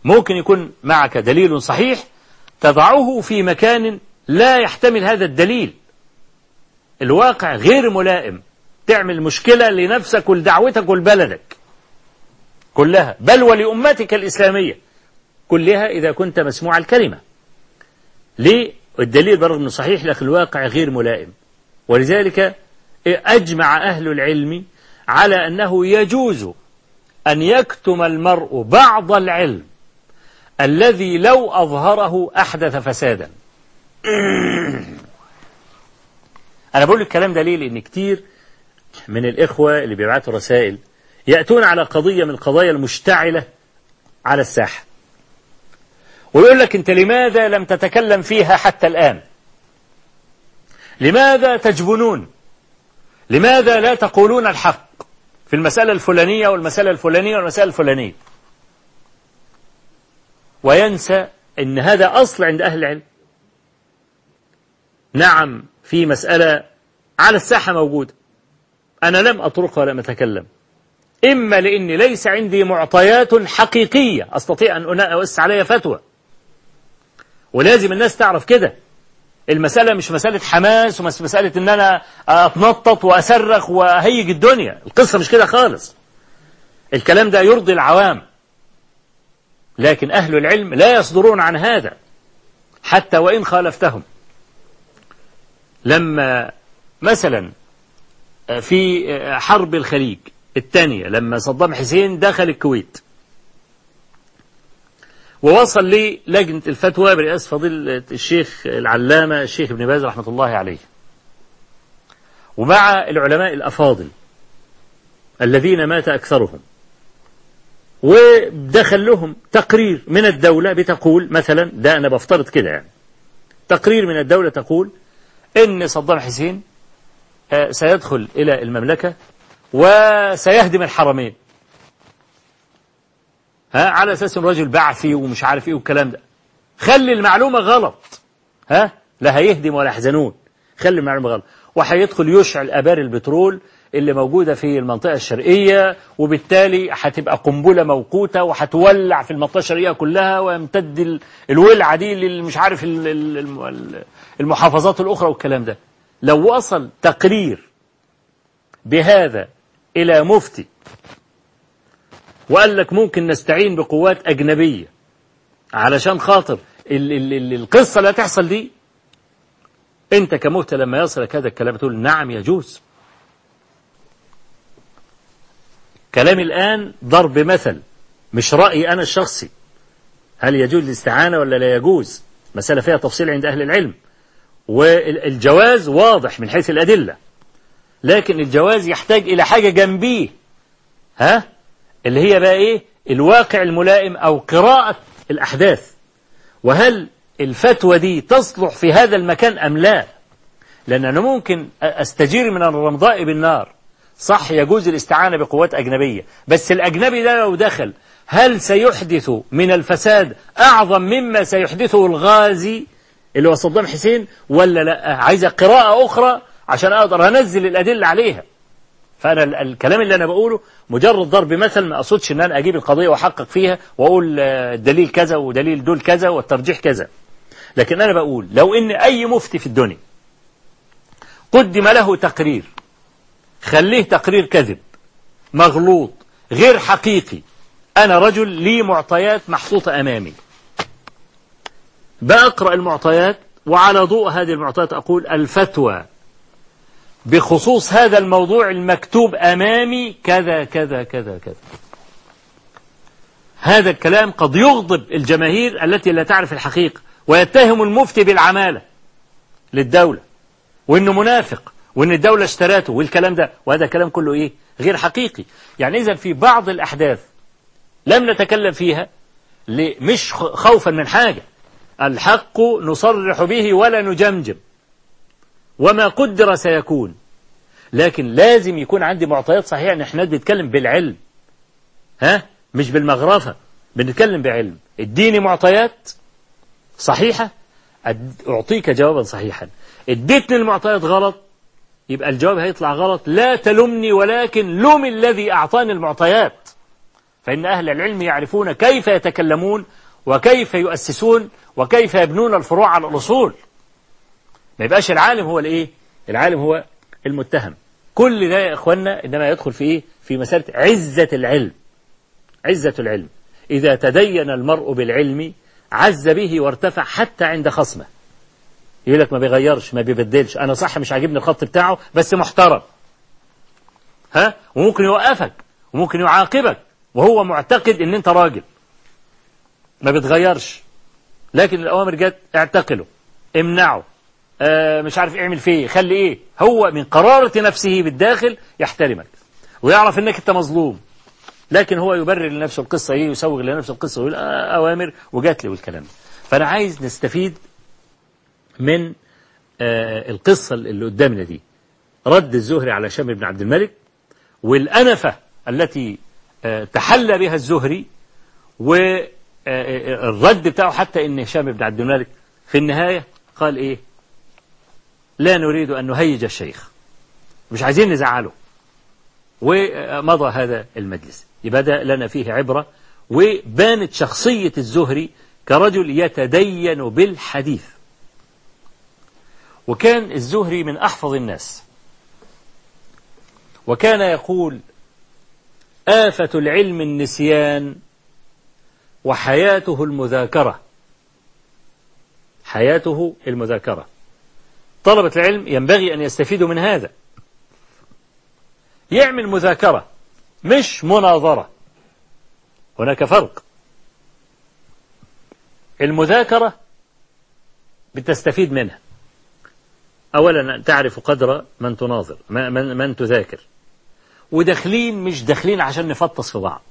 ممكن يكون معك دليل صحيح تضعه في مكان لا يحتمل هذا الدليل. الواقع غير ملائم. تعمل مشكلة لنفسك ولدعوتك ولبلدك كلها بل ولأمتك الإسلامية. كلها إذا كنت مسموع الكلمة. ليه؟ الدليل برغم أنه صحيح لكن الواقع غير ملائم. ولذلك أجمع أهل العلم على أنه يجوز أن يكتم المرء بعض العلم الذي لو أظهره أحدث فسادا. أنا بقول الكلام ده ليه؟ لأن كتير من الإخوة اللي بيبعتوا رسائل يأتون على قضية من القضايا المشتعلة على الساحة. ويقول لك أنت لماذا لم تتكلم فيها حتى الآن؟ لماذا تجبنون؟ لماذا لا تقولون الحق في المسألة الفلانية والمسألة الفلانية والمسألة الفلانية؟ وينسى أن هذا أصل عند أهل العلم. نعم في مسألة على الساحة موجودة. أنا لم أطرقها ولم أتكلم. إما لأني ليس عندي معطيات حقيقية. أستطيع أن أؤس عليها فتوى. ولازم الناس تعرف كده. المسألة مش مسألة حماس ومش مسألة إن أنا أتنطط وأصرخ وأهيج الدنيا. القصة مش كده خالص. الكلام ده يرضي العوام. لكن أهل العلم لا يصدرون عن هذا. حتى وإن خالفتهم. لما مثلا في حرب الخليج الثانية لما صدام حسين دخل الكويت. ووصل للجنة الفتوى برئاسة فضيلة الشيخ العلامة الشيخ ابن باز رحمة الله عليه. ومع العلماء الأفاضل الذين مات أكثرهم ودخل لهم تقرير من الدولة بتقول مثلا ده أنا بفترض كده يعني تقرير من الدولة تقول إن صدام حسين سيدخل إلى المملكة وسيهدم الحرمين. ها على أساس رجل بعثي ومش عارف إيه والكلام ده. خلي المعلومة غلط. ها؟ لا هيهدم ولا يحزنون. خلي المعلومة غلط. وهيدخل يشعل ابار البترول اللي موجودة في المنطقة الشرقية وبالتالي هتبقى قنبلة موقوتة وهتولع في المنطقة الشرقية كلها ويمتد الولعة دي اللي مش عارف المحافظات الأخرى والكلام ده. لو وصل تقرير بهذا إلى مفتي وقال لك ممكن نستعين بقوات أجنبية علشان خاطر ال ال ال القصة اللي هتحصل دي. أنت كمفتي لما يصلك هذا الكلام تقول نعم يجوز. كلامي الآن ضرب مثل مش رأيي أنا الشخصي. هل يجوز الاستعانة ولا لا يجوز؟ مسألة فيها تفصيل عند أهل العلم. والجواز واضح من حيث الأدلة لكن الجواز يحتاج إلى حاجة جنبيه. ها؟ اللي هي بقى إيه؟ الواقع الملائم أو قراءة الأحداث. وهل الفتوى دي تصلح في هذا المكان أم لا؟ لأن أنا ممكن أستجير من الرمضاء بالنار. صح يجوز الاستعانة بقوات أجنبية. بس الأجنبي ده لو دخل هل سيحدث من الفساد أعظم مما سيحدثه الغازي اللي هو صدام حسين؟ ولا لأ؟ عايزة قراءة أخرى عشان أقدر أنزل الأدلة عليها. فأنا الكلام اللي أنا بقوله مجرد ضرب مثل ما أقصدش أن أنا أجيب القضية وأحقق فيها وأقول الدليل كذا ودليل دول كذا والترجيح كذا. لكن أنا بقول لو إن أي مفتي في الدنيا قدم له تقرير خليه تقرير كذب مغلوط غير حقيقي أنا رجل لي معطيات محطوطة أمامي. بأقرأ المعطيات وعلى ضوء هذه المعطيات أقول الفتوى بخصوص هذا الموضوع المكتوب أمامي كذا كذا كذا كذا. هذا الكلام قد يغضب الجماهير التي لا تعرف الحقيقة ويتهم المفتي بالعمالة للدولة وإنه منافق وإن الدولة اشتراته والكلام ده. وهذا كلام كله إيه؟ غير حقيقي. يعني إذا في بعض الأحداث لم نتكلم فيها مش خوفا من حاجة. الحق نصرح به ولا نجمجم. وما قدر سيكون. لكن لازم يكون عندي معطيات صحيحة. ان إحنا بنتكلم بالعلم. ها؟ مش بالمغرفة. بنتكلم بعلم. اديني معطيات صحيحة. أعطيك جوابا صحيحا. اديتني المعطيات غلط يبقى الجواب هيطلع غلط. لا تلمني ولكن لوم الذي أعطاني المعطيات. فإن أهل العلم يعرفون كيف يتكلمون وكيف يؤسسون وكيف يبنون الفروع على الأصول. ما يبقاش العالم هو الإيه؟ العالم هو المتهم. كل ده يا إخوانا إنما يدخل في إيه؟ في مسألة عزة العلم. عزة العلم. إذا تدين المرء بالعلم عز به وارتفع حتى عند خصمه. يقول لك ما بيغيرش ما بيبدلش. أنا صح مش عاجبني الخط بتاعه بس محترم. ها؟ وممكن يوقفك وممكن يعاقبك وهو معتقد إن أنت راجل. ما بتغيرش. لكن الأوامر جت اعتقله امنعه. آه مش عارف اعمل فيه خلي إيه؟ هو من قرارة نفسه بالداخل يحترمك. ويعرف إنك أنت مظلوم. لكن هو يبرر لنفسه القصة إيه؟ يسوغ لنفسه القصة ويقول آه أوامر وجات لي والكلام فأنا عايز نستفيد من آه القصة اللي قدامنا دي. رد الزهري على هشام بن عبد الملك والأنفة التي تحلى بها الزهري والرد بتاعه حتى إن هشام بن عبد الملك في النهاية قال إيه؟ لا نريد أن نهيج الشيخ. مش عايزين نزعله. ومضى هذا المجلس. يبقى ده لنا فيه عبرة. وبانت شخصية الزهري كرجل يتدين بالحديث. وكان الزهري من أحفظ الناس. وكان يقول آفة العلم النسيان وحياته المذاكرة. حياته المذاكرة. طلبة العلم ينبغي أن يستفيدوا من هذا. يعمل مذاكرة مش مناظرة. هناك فرق. المذاكرة بتستفيد منها. أولا تعرف قدر من تناظر من, من تذاكر. وداخلين مش داخلين عشان نفطس في بعض.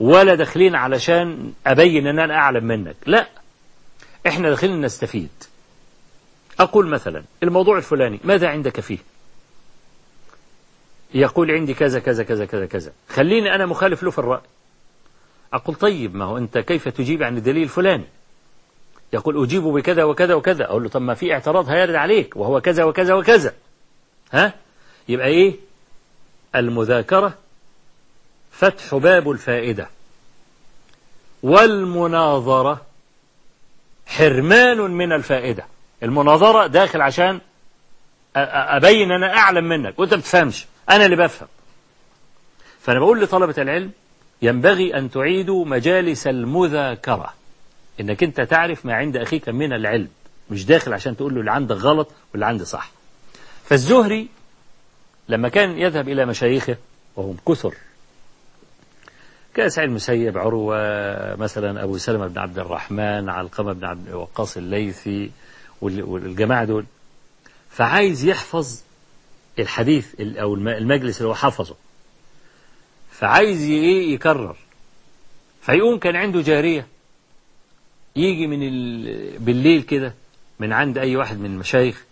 ولا داخلين علشان أبين أن أنا أعلم منك. لا إحنا داخلين نستفيد. أقول مثلا الموضوع الفلاني ماذا عندك فيه؟ يقول عندي كذا كذا كذا كذا كذا. خليني أنا مخالف له في الرأي. أقول طيب ما هو أنت كيف تجيب عن الدليل الفلاني؟ يقول أجيب بكذا وكذا وكذا. أقول له طب ما في اعتراض هيرد عليك وهو كذا وكذا وكذا. ها؟ يبقى إيه؟ المذاكرة فتح باب الفائدة. والمناظرة حرمان من الفائدة. المناظرة داخل عشان أبين أنا أعلم منك وأنت بتفهمش. أنا اللي بفهم. فأنا بقول لطلبة العلم ينبغي أن تعيدوا مجالس المذاكرة. إنك أنت تعرف ما عند أخيك من العلم. مش داخل عشان تقول له اللي عندك غلط واللي عندي صح. فالزهري لما كان يذهب إلى مشايخه وهم كثر كسعيد المسيب عروة مثلا أبو سلمة بن عبد الرحمن علقمة بن عبد وقاص الليثي والجماعة دول. فعايز يحفظ الحديث أو المجلس اللي هو حفظه. فعايز إيه يكرر. فيقوم كان عنده جارية. يجي من ال... بالليل كده من عند أي واحد من المشايخ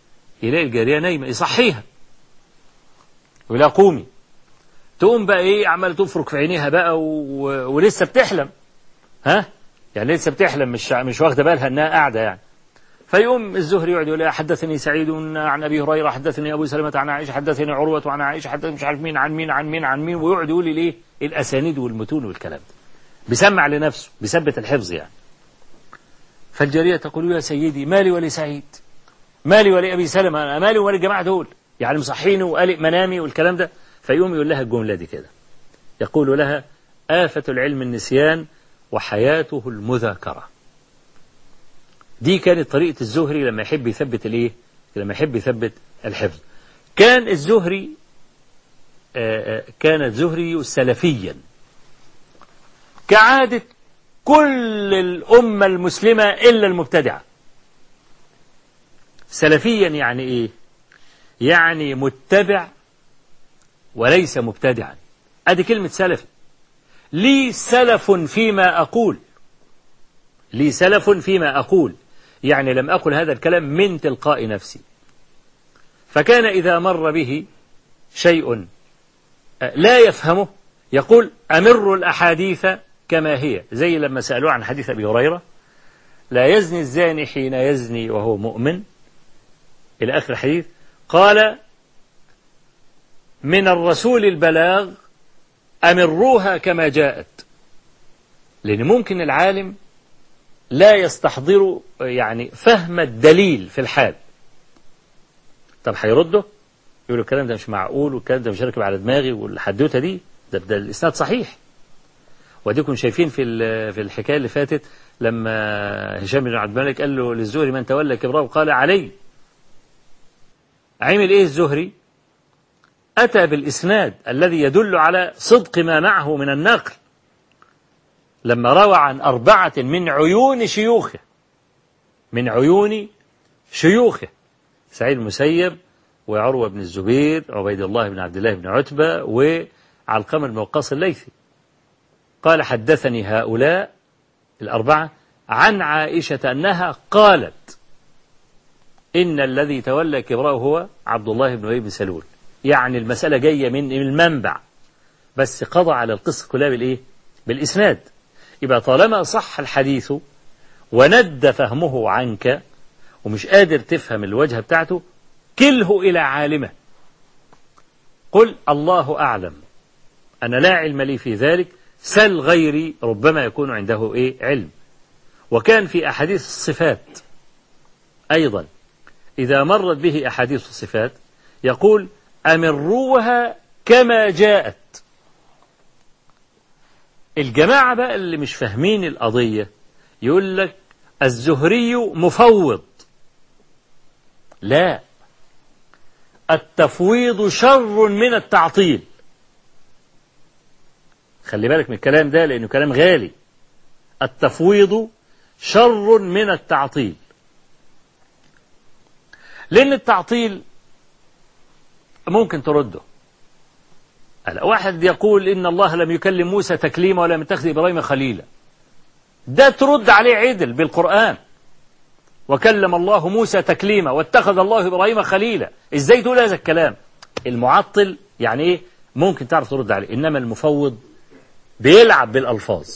يلاقي الجارية نايمة يصحيها. ولا قومي. تقوم بقى إيه عمال تفرك في عينيها بقى و... ولسه بتحلم. ها؟ يعني لسه بتحلم مش مش واخدة بالها إنها قاعدة يعني. فيقوم الزهري يقعد يقول حدثني سعيد عن أبي هريرة حدثني أبو سلمة عن عائشة حدثني عروة عن عائشة حدثني مش عارف مين عن مين عن مين عن مين ويقعد يقول لي إيه الأسانيد والمتون والكلام ده. بيسمع لنفسه بيثبت الحفظ يعني. فالجارية تقول يا سيدي مالي ولسعيد مالي ولابي سلمة؟ مالي وللجماعه دول؟ يعني مصحيني وقلق منامي والكلام ده. فيقوم يقول لها الجملة دي كده. يقول لها آفة العلم النسيان وحياته المذاكرة. دي كانت طريقة الزهري لما يحب يثبت الإيه؟ لما يحب يثبت الحفظ. كان الزهري كان الزهري سلفيا. كعادة كل الأمة المسلمة إلا المبتدعة. سلفيا يعني إيه؟ يعني متبع وليس مبتدعا. أدي كلمة سلف. لي سلف فيما أقول. لي سلف فيما أقول. يعني لم أقل هذا الكلام من تلقاء نفسي. فكان إذا مر به شيء لا يفهمه يقول أمر الأحاديث كما هي. زي لما سألوه عن حديث أبي هريرة لا يزني الزاني حين يزني وهو مؤمن. إلى آخر الحديث قال من الرسول البلاغ أمروها كما جاءت. لأن ممكن العالم لا يستحضر يعني فهم الدليل في الحال. طب هيرده؟ يقول الكلام ده مش معقول والكلام ده مش راكب على دماغي والحدوتة دي ده, ده الإسناد صحيح. وديكم شايفين في في الحكاية اللي فاتت لما هشام بن عبد الملك قال له للزهري من تولى كبره قال علي. عمل إيه الزهري؟ أتى بالإسناد الذي يدل على صدق ما معه من النقل. لما روى عن أربعة من عيون شيوخه من عيون شيوخه سعيد المسيب وعروة بن الزبير عبيد الله بن عبد الله بن عتبة وعلقمة بن وقاص الليثي. قال حدثني هؤلاء الأربعة عن عائشة أنها قالت إن الذي تولى كبره هو عبد الله بن أبي بن سلول. يعني المسألة جاية من المنبع بس قضى على القصة كلها بالإيه؟ بالإسناد. يبقى طالما صح الحديث وند فهمه عنك ومش قادر تفهم الوجهة بتاعته كله إلى عالمه. قل الله أعلم. أنا لا علم لي في ذلك سل غيري ربما يكون عنده إيه؟ علم. وكان في أحاديث الصفات أيضا. إذا مرت به أحاديث الصفات يقول أمروها كما جاءت. الجماعة بقى اللي مش فاهمين القضية يقول لك الزهري مفوض. لا. التفويض شر من التعطيل. خلي بالك من الكلام ده لأنه كلام غالي. التفويض شر من التعطيل. لأن التعطيل ممكن ترده. واحد يقول إن الله لم يكلم موسى تكليما ولم يتخذ إبراهيم خليلا. ده ترد عليه عدل بالقرآن. وكلم الله موسى تكليما واتخذ الله إبراهيم خليلا. إزاي تقول هذا الكلام؟ المعطل يعني إيه؟ ممكن تعرف ترد عليه. إنما المفوض بيلعب بالألفاظ.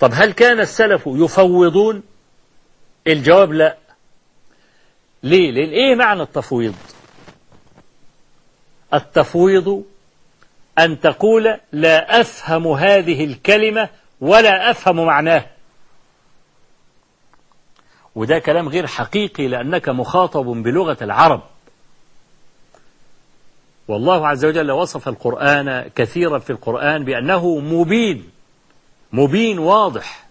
طب هل كان السلف يفوضون؟ الجواب لا. ليه؟ لأن إيه معنى التفويض؟ التفويض أن تقول لا أفهم هذه الكلمة ولا أفهم معناه. وده كلام غير حقيقي لأنك مخاطب بلغة العرب. والله عز وجل وصف القرآن كثيرا في القرآن بأنه مبين مبين واضح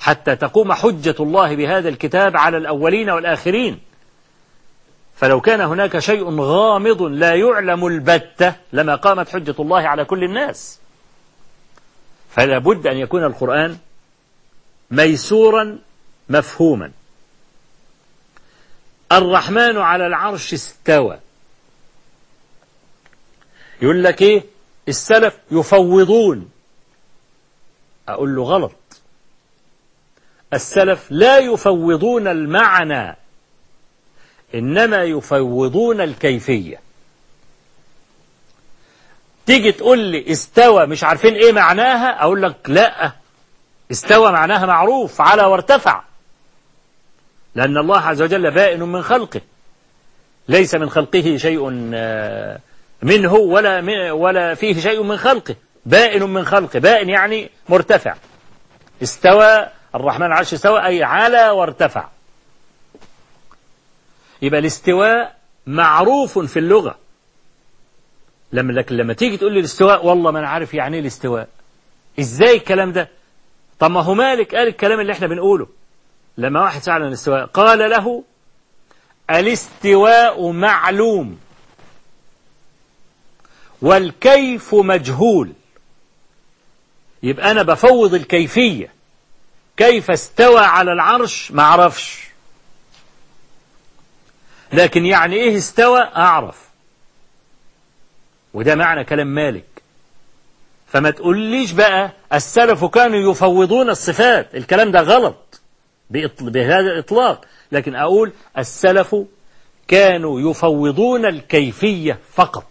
حتى تقوم حجة الله بهذا الكتاب على الأولين والآخرين. فلو كان هناك شيء غامض لا يعلم البتة لما قامت حجة الله على كل الناس. فلا بد أن يكون القرآن ميسورا مفهوما. الرحمن على العرش استوى. يقول لك إيه؟ السلف يفوضون. أقول له غلط. السلف لا يفوضون المعنى. إنما يفوضون الكيفية. تيجي تقول لي استوى مش عارفين إيه معناها أقول لك لا. استوى معناها معروف على وارتفع. لأن الله عز وجل بائن من خلقه. ليس من خلقه شيء آه، منه ولا ولا فيه شيء من خلقه. بائن من خلقه. بائن يعني مرتفع. استوى الرحمن عرش استوى أي على وارتفع. يبقى الاستواء معروف في اللغة. لما لكن لما تيجي تقول لي الاستواء والله ما أنا عارف يعني إيه الاستواء. إزاي الكلام ده؟ طب ما هو مالك قال الكلام اللي إحنا بنقوله؟ لما واحد سأل عن الاستواء قال له الاستواء معلوم والكيف مجهول. يبقى أنا بفوض الكيفية. كيف استوى على العرش؟ ما أعرفش. لكن يعني إيه استوى؟ أعرف. وده معنى كلام مالك. فما تقوليش بقى السلف كانوا يفوضون الصفات. الكلام ده غلط. بهذا الإطلاق. لكن أقول السلف كانوا يفوضون الكيفية فقط.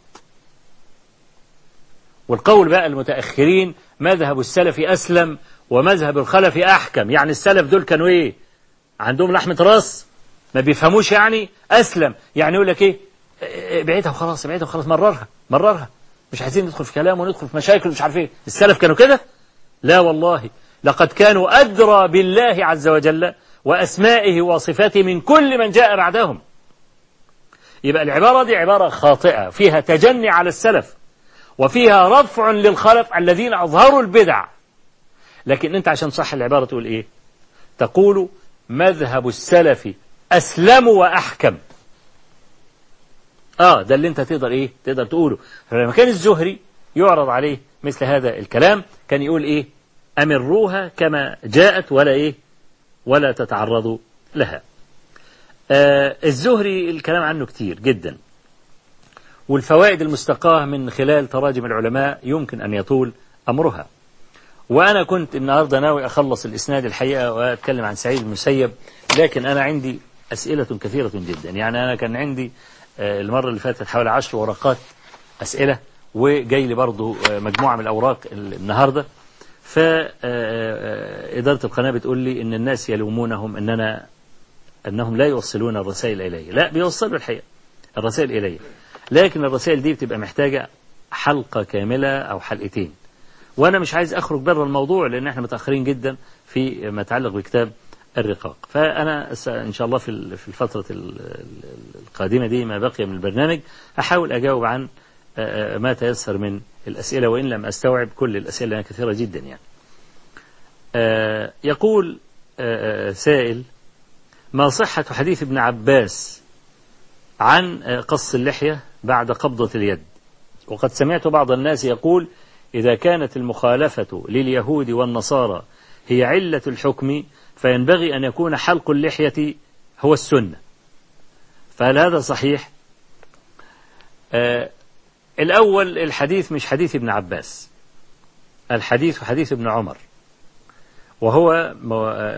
والقول بقى المتأخرين مذهب السلف أسلم ومذهب الخلف أحكم. يعني السلف دول كانوا إيه؟ عندهم لحمة راس؟ ما بيفهموش يعني أسلم. يعني يقول لك إيه؟ ابعدها وخلاص ابعدها وخلاص. مررها مررها. مش عايزين ندخل في كلام وندخل في مشاكل مش عارف إيه. السلف كانوا كده؟ لا والله. لقد كانوا أدرى بالله عز وجل وأسمائه وصفاته من كل من جاء بعدهم. يبقى العبارة دي عبارة خاطئة. فيها تجني على السلف. وفيها رفع للخلف الذين أظهروا البدع. لكن أنت عشان صح العبارة تقول إيه؟ تقول مذهب السلف أسلم وأحكم. آه ده اللي أنت تقدر إيه؟ تقدر تقوله. فلما كان الزهري يعرض عليه مثل هذا الكلام كان يقول إيه؟ أمروها كما جاءت ولا إيه؟ ولا تتعرضوا لها. آه الزهري الكلام عنه كتير جدا. والفوائد المستقاة من خلال تراجم العلماء يمكن أن يطول أمرها. وأنا كنت النهاردة ناوي أخلص الإسناد الحقيقة وأتكلم عن سعيد المسيب لكن أنا عندي أسئلة كثيرة جدا. يعني أنا كان عندي آه المرة اللي فاتت حوالي عشر ورقات أسئلة وجاي لي برضه آه، مجموعة من الأوراق النهاردة. فإدارة القناة بتقول لي إن الناس يلومونهم إننا أنهم لا يوصلون الرسائل إلي. لا بيوصلوا الحقيقة الرسائل إلي. لكن الرسائل دي بتبقى محتاجة حلقة كاملة أو حلقتين. وأنا مش عايز أخرج بره الموضوع لأن إحنا متأخرين جدا في ما يتعلق بكتاب الرقاق. فأنا إن شاء الله في في الفترة القادمة دي ما بقي من البرنامج أحاول أجاوب عن ما تيسر من الأسئلة وإن لم أستوعب كل الأسئلة لأنها كثيرة جدا يعني. يقول سائل ما صحة حديث ابن عباس عن قص اللحية بعد قبضة اليد؟ وقد سمعت بعض الناس يقول إذا كانت المخالفة لليهود والنصارى هي علة الحكم فينبغي أن يكون حلق اللحية هو السنة. فهل هذا صحيح؟ الأول الحديث مش حديث ابن عباس. الحديث حديث ابن عمر. وهو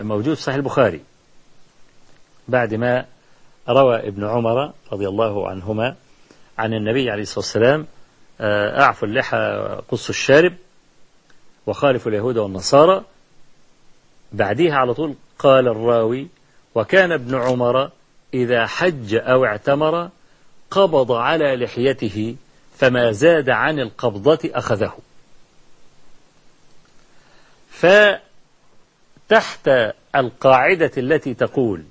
موجود في صحيح البخاري. بعد ما روى ابن عمر رضي الله عنهما عن النبي عليه الصلاة والسلام آه، أعفوا اللحى قص الشارب وخالفوا اليهود والنصارى بعديها على طول قال الراوي وكان ابن عمر إذا حج أو اعتمر قبض على لحيته فما زاد عن القبضة أخذه. فتحت القاعدة التي تقول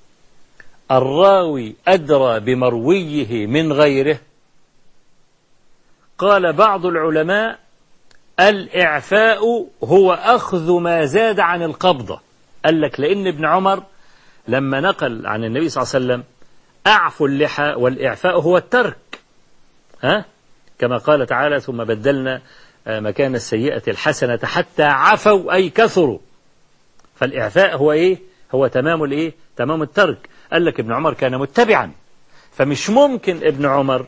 الراوي أدرى بمرويه من غيره. قال بعض العلماء الإعفاء هو أخذ ما زاد عن القبضة. قال لك لأن ابن عمر لما نقل عن النبي صلى الله عليه وسلم أعفو اللحى والإعفاء هو الترك. ها؟ كما قال تعالى ثم بدلنا مكان السيئة الحسنة حتى عفوا أي كثروا. فالإعفاء هو إيه؟ هو تمام الإيه؟ تمام الترك. قال لك ابن عمر كان متبعا. فمش ممكن ابن عمر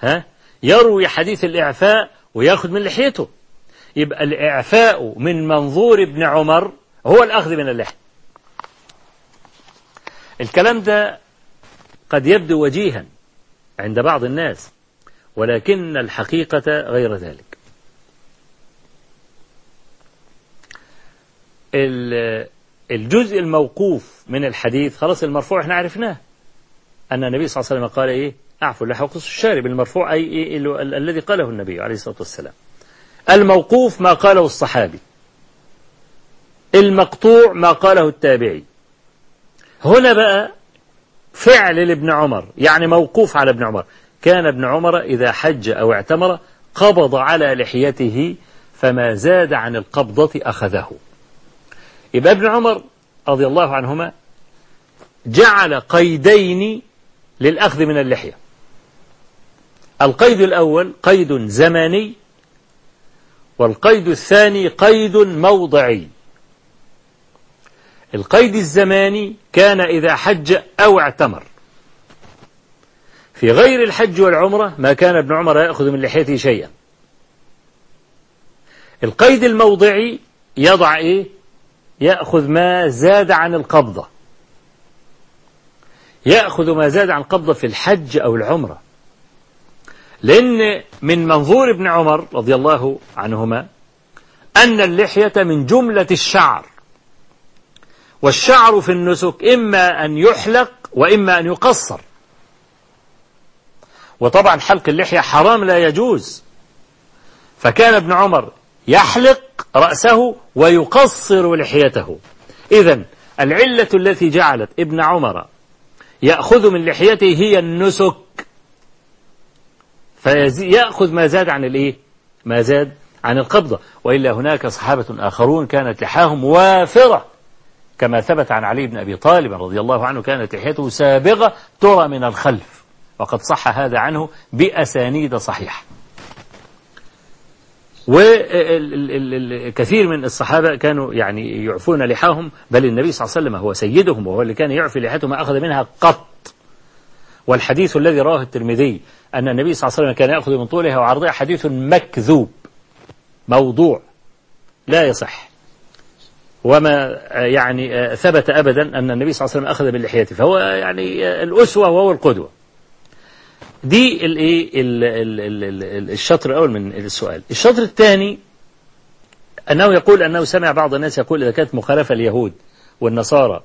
ها يروي حديث الإعفاء وياخذ من لحيته. يبقى الإعفاء من منظور ابن عمر هو الأخذ من اللحية الكلام ده قد يبدو وجيها عند بعض الناس ولكن الحقيقة غير ذلك. الجزء الموقوف من الحديث خلاص المرفوع إحنا عرفناه. أن النبي صلى الله عليه وسلم قال إيه؟ أعفو اللحى وقص الشارب. المرفوع أي إيه الذي قاله النبي عليه الصلاة والسلام. الموقوف ما قاله الصحابي. المقطوع ما قاله التابعي. هنا بقى فعل لابن عمر يعني موقوف على ابن عمر. كان ابن عمر إذا حج أو اعتمر قبض على لحيته فما زاد عن القبضة أخذه. يبقى ابن عمر رضي الله عنهما جعل قيدين للأخذ من اللحية. القيد الأول قيد زماني والقيد الثاني قيد موضعي. القيد الزماني كان إذا حج أو اعتمر. في غير الحج والعمرة ما كان ابن عمر يأخذ من لحيته شيئا. القيد الموضعي يضع إيه؟ يأخذ ما زاد عن القبضة. يأخذ ما زاد عن القبضة في الحج أو العمرة. لأن من منظور ابن عمر رضي الله عنهما أن اللحية من جملة الشعر. والشعر في النسك إما أن يحلق وإما أن يقصر. وطبعا حلق اللحية حرام لا يجوز. فكان ابن عمر يحلق رأسه ويقصر لحيته. إذا العلة التي جعلت ابن عمر يأخذ من لحيته هي النسك. فيأخذ ما زاد عن الإيه؟ ما زاد عن القبضة. وإلا هناك صحابة آخرون كانت لحاهم وافرة. كما ثبت عن علي بن أبي طالب رضي الله عنه كانت لحيته سابغة ترى من الخلف. وقد صح هذا عنه بأسانيد صحيحة. وكثير من الصحابة كانوا يعني يعفون لحاهم بل النبي صلى الله عليه وسلم هو سيدهم وهو اللي كان يعفي لحيته ما أخذ منها قط. والحديث الذي رواه الترمذي أن النبي صلى الله عليه وسلم كان يأخذ من طولها وعرضها حديث مكذوب موضوع لا يصح. وما يعني ثبت أبدا أن النبي صلى الله عليه وسلم أخذ باللحية فهو يعني الأسوة وهو القدوة. دي الايه الشطر الأول من السؤال. الشطر الثاني أنه يقول أنه سمع بعض الناس يقول إذا كانت مخالفة اليهود والنصارى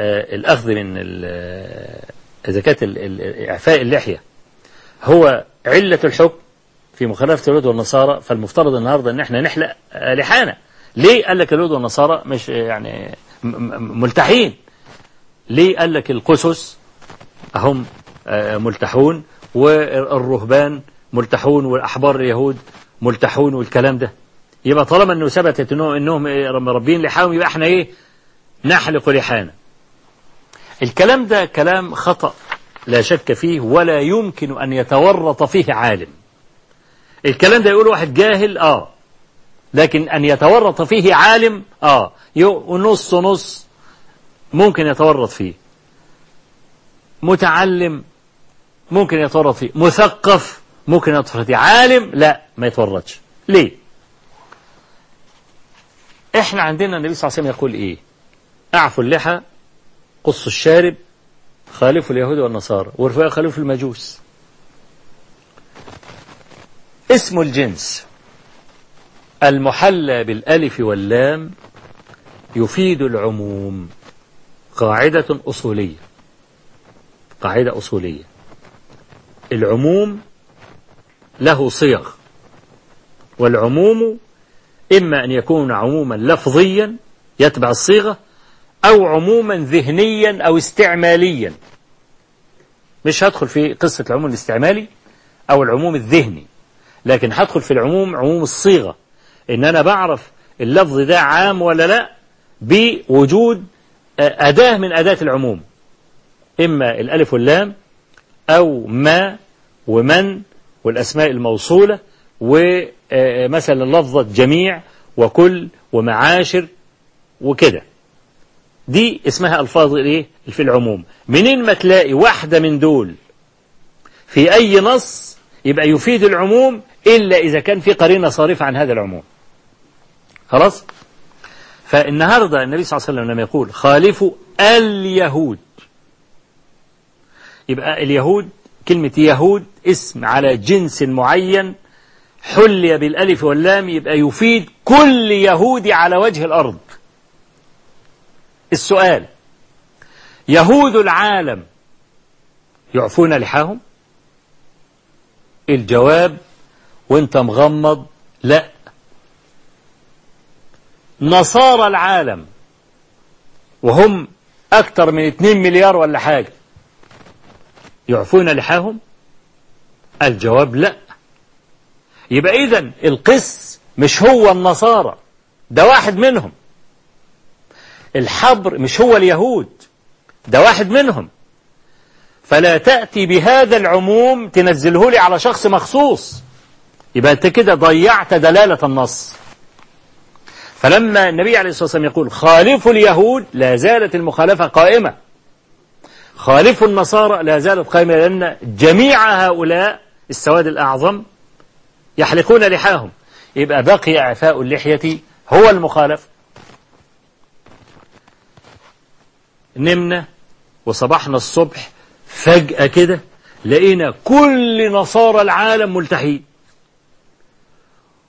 آه الأخذ من إذا كانت إعفاء اللحية هو علة الحكم في مخالفة اليهود والنصارى فالمفترض النهارده إن إحنا نحلق لحانا ليه قال لك اليهود والنصارى مش يعني ملتحين؟ ليه قال لك القسس هم ملتحون والرهبان ملتحون والأحبار اليهود ملتحون والكلام ده؟ يبقى طالما إنه ثبتت إنهم مربين لحاهم يبقى إحنا إيه؟ نحلق لحانا. الكلام ده كلام خطأ لا شك فيه ولا يمكن أن يتورط فيه عالم. الكلام ده يقول واحد جاهل آه لكن أن يتورط فيه عالم آه نص نص ممكن يتورط فيه. متعلم ممكن يتورط فيه. مثقف ممكن يتورط فيه. عالم لا ما يتورطش. ليه؟ إحنا عندنا النبي صلى الله عليه وسلم يقول إيه؟ اعفوا اللحى قصوا الشارب خالفوا اليهود والنصارى وارفعوا خالفوا المجوس. اسم الجنس. المحلى بالألف واللام يفيد العموم. قاعدة أصولية. قاعدة أصولية. العموم له صيغ. والعموم إما أن يكون عموما لفظيا يتبع الصيغة أو عموما ذهنيا أو استعماليا. مش هدخل في قصة العموم الاستعمالي أو العموم الذهني لكن هدخل في العموم عموم الصيغة. إن أنا بعرف اللفظ ده عام ولا لا بوجود أداة من أداة العموم. إما الألف واللام أو ما ومن والأسماء الموصولة ومثلا لفظة جميع وكل ومعاشر وكده. دي اسمها ألفاظ الايه في العموم. منين ما تلاقي واحدة من دول في أي نص يبقى يفيد العموم إلا إذا كان في قرينة صارفة عن هذا العموم. خلاص؟ فالنهاردة النبي صلى الله عليه وسلم لما يقول خالفوا اليهود. يبقى اليهود كلمة يهود اسم على جنس معين حلي بالألف واللام يبقى يفيد كل يهودي على وجه الأرض. السؤال يهود العالم يعفون لحاهم؟ الجواب وانت مغمض لا. نصارى العالم. وهم أكثر من 2 مليار ولا حاجة. يعفون لحاهم؟ الجواب لا. يبقى إذا القس مش هو النصارى ده واحد منهم. الحبر مش هو اليهود ده واحد منهم. فلا تأتي بهذا العموم تنزله لي على شخص مخصوص. يبقى أنت كده ضيعت دلالة النص. فلما النبي عليه الصلاة والسلام يقول خالفوا اليهود لا زالت المخالفة قائمة. خالفوا النصارى لا زالت قائمة لأن جميع هؤلاء السواد الأعظم يحلقون لحاهم. يبقى بقي إعفاء اللحية هو المخالف. نمنا وصبحنا الصبح فجأة كده لقينا كل نصارى العالم ملتحين.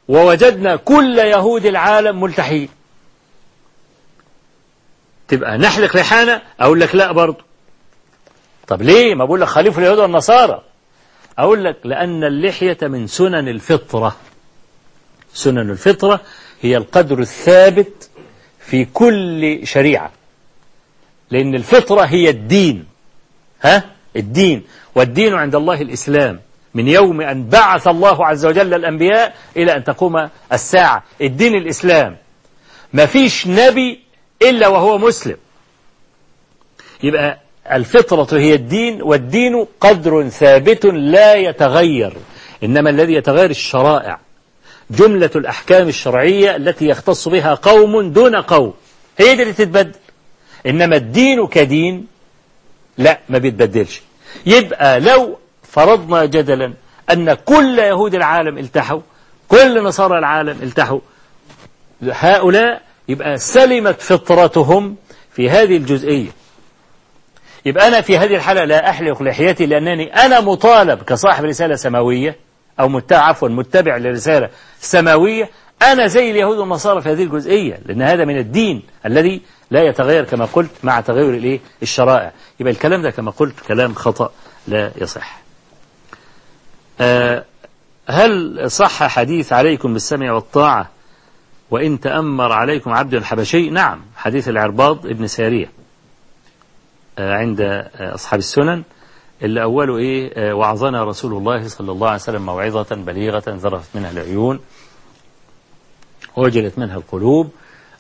ووجدنا كل يهود العالم ملتحين. تبقى نحلق لحانا أقول لك لا برضه طب ليه؟ ما بقول لك خليفة اليهود والنصارى. أقول لك لأن اللحية من سنن الفطرة. سنن الفطرة هي القدر الثابت في كل شريعة. لأن الفطرة هي الدين. ها؟ الدين. والدين عند الله الإسلام. من يوم أن بعث الله عز وجل الأنبياء إلى أن تقوم الساعة. الدين الإسلام. ما فيش نبي إلا وهو مسلم. يبقى الفطرة هي الدين والدين قدر ثابت لا يتغير. إنما الذي يتغير الشرائع. جملة الأحكام الشرعية التي يختص بها قوم دون قوم. هي دي اللي تتبدل. إنما الدين كدين لا ما بيتبدلش. يبقى لو فرضنا جدلا أن كل يهود العالم التحوا كل نصارى العالم التحوا. هؤلاء يبقى سلمت فطرتهم في هذه الجزئية. يبقى أنا في هذه الحالة لا أحلق لحيتي لأنني أنا مطالب كصاحب رسالة سماوية أو عفوا متبع لرسالة سماوية. أنا زي اليهود والنصارى في هذه الجزئية لأن هذا من الدين الذي لا يتغير كما قلت مع تغير الشرائع. يبقى الكلام ده كما قلت كلام خطأ لا يصح. هل صح حديث عليكم بالسمع والطاعة وإن تأمر عليكم عبد حبشي نعم حديث العرباض ابن سارية أه عند أصحاب السنن اللي أوله إيه؟ وعظنا رسول الله صلى الله عليه وسلم موعظة بليغة ذرفت منها العيون وجلت منها القلوب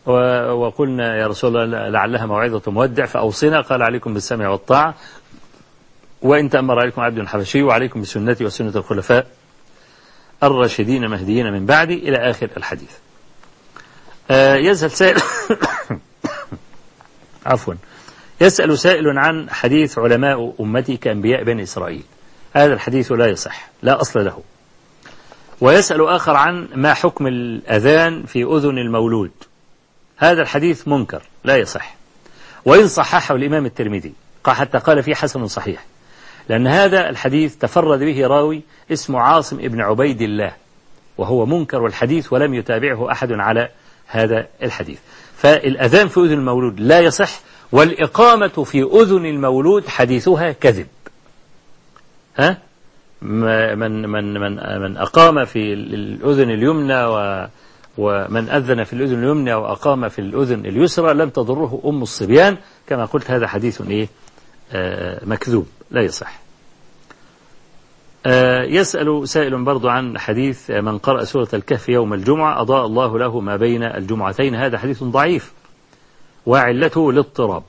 وقلنا يا رسول الله لعلها موعظة مودع فأوصنا قال عليكم بالسمع والطاعة. وإن تأمر عليكم عبد حبشي وعليكم بسنتي وسنة الخلفاء الراشدين مهديين من بعدي إلى آخر الحديث. آه يسأل سائل عفوا. يسأل سائل عن حديث علماء أمتي كأنبياء بني إسرائيل. هذا الحديث لا يصح لا أصل له. ويسأل آخر عن ما حكم الأذان في أذن المولود. هذا الحديث منكر لا يصح. وإن صححه الإمام الترمذي حتى قال فيه حسن صحيح. لأن هذا الحديث تفرد به راوي اسمه عاصم ابن عبيد الله وهو منكر والحديث ولم يتابعه أحد على هذا الحديث. فالأذان في أذن المولود لا يصح والإقامة في أذن المولود حديثها كذب. ها؟ من من من من أقام في الأذن اليمنى و ومن أذن في الأذن اليمنى وأقام في الأذن اليسرى لم تضره أم الصبيان كما قلت هذا حديث إيه؟ مكذوب لا يصح. آه يسأل سائل برضو عن حديث من قرأ سورة الكهف يوم الجمعة أضاء الله له ما بين الجمعتين. هذا حديث ضعيف. وعلته الاضطراب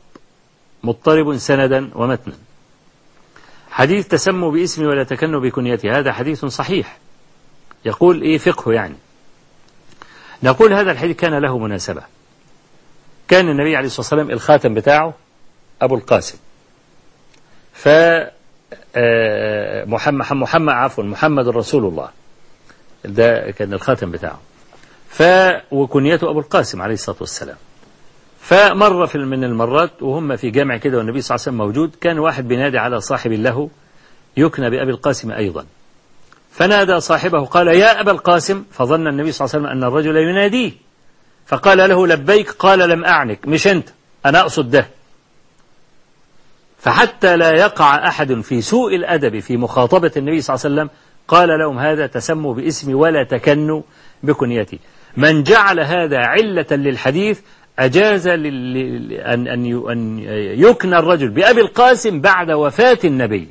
مضطرب سندا ومتنا. حديث تسموا باسمي ولا تكنوا بكنيتي هذا حديث صحيح. يقول إيه؟ فقه يعني. نقول هذا الحديث كان له مناسبة. كان النبي عليه الصلاة والسلام الخاتم بتاعه أبو القاسم. ف آه، محمد محمد عفوا محمد رسول الله ده كان الخاتم بتاعه. ف وكنيته أبو القاسم عليه الصلاة والسلام. فمر في من المرات وهم في جامع كده والنبي صلى الله عليه وسلم موجود. كان واحد بينادي على صاحب له يكنى بأبي القاسم أيضا. فنادى صاحبه قال يا أبا القاسم. فظن النبي صلى الله عليه وسلم أن الرجل يناديه. فقال له لبيك قال لم أعنك. مش أنت أنا أقصد ده. فحتى لا يقع أحد في سوء الأدب في مخاطبة النبي صلى الله عليه وسلم قال لهم هذا تسموا باسمي ولا تكنوا بكنيتي. من جعل هذا علة للحديث أجاز أن أن يكنى الرجل بأبي القاسم بعد وفاة النبي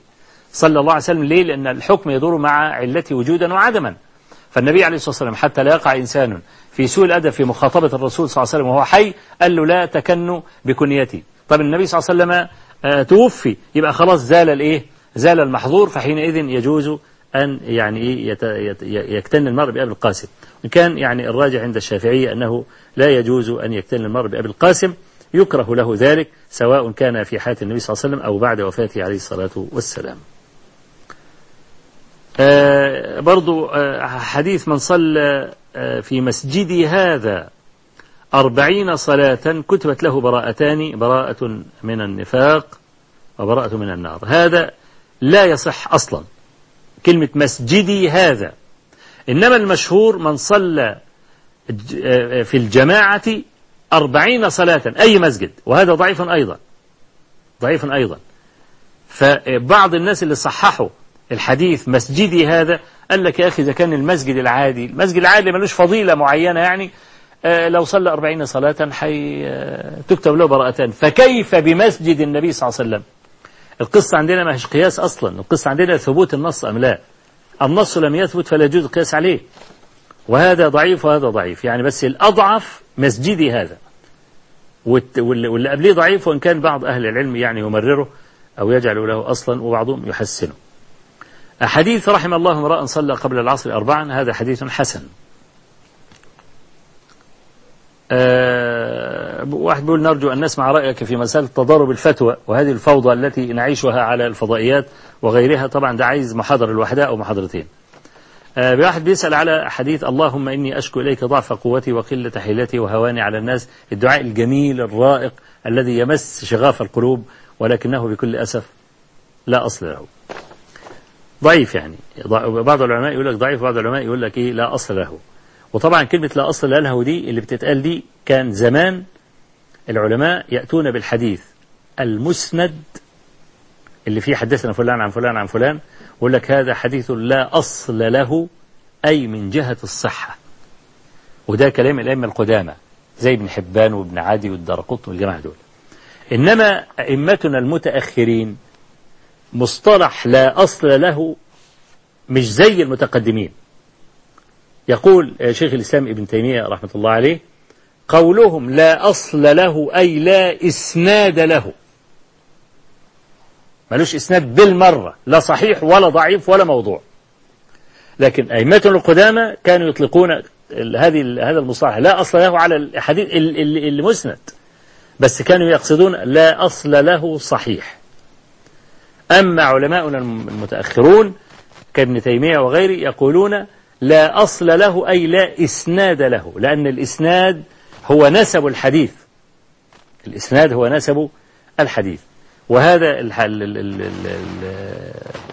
صلى الله عليه وسلم. ليه؟ لأن الحكم يدور مع علته وجودا وعدما. فالنبي عليه الصلاة والسلام حتى لا يقع إنسان في سوء الأدب في مخاطبة الرسول صلى الله عليه وسلم وهو حي قال له لا تكنوا بكنيتي. طب النبي صلى الله عليه وسلم توفي. يبقى خلاص زال الإيه؟ زال المحظور فحينئذ يجوز أن يعني إيه يكتن المرء بأبي القاسم. إن كان يعني الراجع عند الشافعية أنه لا يجوز أن يكتن المرء بأبي القاسم يكره له ذلك سواء كان في حياة النبي صلى الله عليه وسلم أو بعد وفاته عليه الصلاة والسلام. آه برضو آه حديث من صلى آه في مسجدي هذا. أربعين صلاة كتبت له براءتان براءة من النفاق وبراءة من النار. هذا لا يصح أصلا. كلمة مسجدي هذا. إنما المشهور من صلى في الجماعة أربعين صلاة أي مسجد. وهذا ضعيف أيضا. ضعيف أيضا. فبعض الناس اللي صححوا الحديث مسجدي هذا قال لك يا أخي إذا كان المسجد العادي المسجد العادي ملوش فضيلة معينة يعني آه، لو صلى أربعين صلاة حي آه، تكتب له براءتان فكيف بمسجد النبي صلى الله عليه وسلم؟ القصة عندنا ما هيش قياس أصلا. القصة عندنا ثبوت النص أم لا؟ النص لم يثبت فلا يجوز القياس عليه. وهذا ضعيف وهذا ضعيف. يعني بس الأضعف مسجدي هذا. واللي قبليه ضعيف وإن كان بعض أهل العلم يعني يمرره أو يجعل له أصلا وبعضهم يحسنه. حديث رحم الله امرأ صلى قبل العصر أربعا هذا حديث حسن. أه واحد بيقول نرجو أن نسمع رأيك في مسألة تضارب الفتوى وهذه الفوضى التي نعيشها على الفضائيات وغيرها. طبعا ده عايز محاضرة لوحدها أو محاضرتين. أه واحد بيسأل على حديث اللهم إني أشكو إليك ضعف قوتي وقلة حيلتي وهواني على الناس الدعاء الجميل الرائق الذي يمس شغاف القلوب ولكنه بكل أسف لا أصل له. ضعيف يعني. بعض العلماء يقول لك ضعيف بعض العلماء يقول لك إيه؟ لا أصل له. وطبعا كلمة لا أصل له دي اللي بتتقال دي كان زمان العلماء يأتون بالحديث المسند اللي فيه حدثنا فلان عن فلان عن فلان يقول لك هذا حديث لا أصل له أي من جهة الصحة. وده كلام الأئمة القدامى زي ابن حبان وابن عدي والدرقط والجماعة دول. إنما أئمتنا المتأخرين مصطلح لا أصل له مش زي المتقدمين. يقول شيخ الإسلام ابن تيمية رحمة الله عليه قولهم لا أصل له أي لا إسناد له. ملوش إسناد بالمرة لا صحيح ولا ضعيف ولا موضوع. لكن أئمتنا القدامى كانوا يطلقون هذه هذا المصطلح لا أصل له على الحديث المسند. بس كانوا يقصدون لا أصل له صحيح. أما علماؤنا المتأخرون كابن تيمية وغيره يقولون لا أصل له أي لا إسناد له لأن الإسناد هو نسب الحديث. الإسناد هو نسب الحديث. وهذا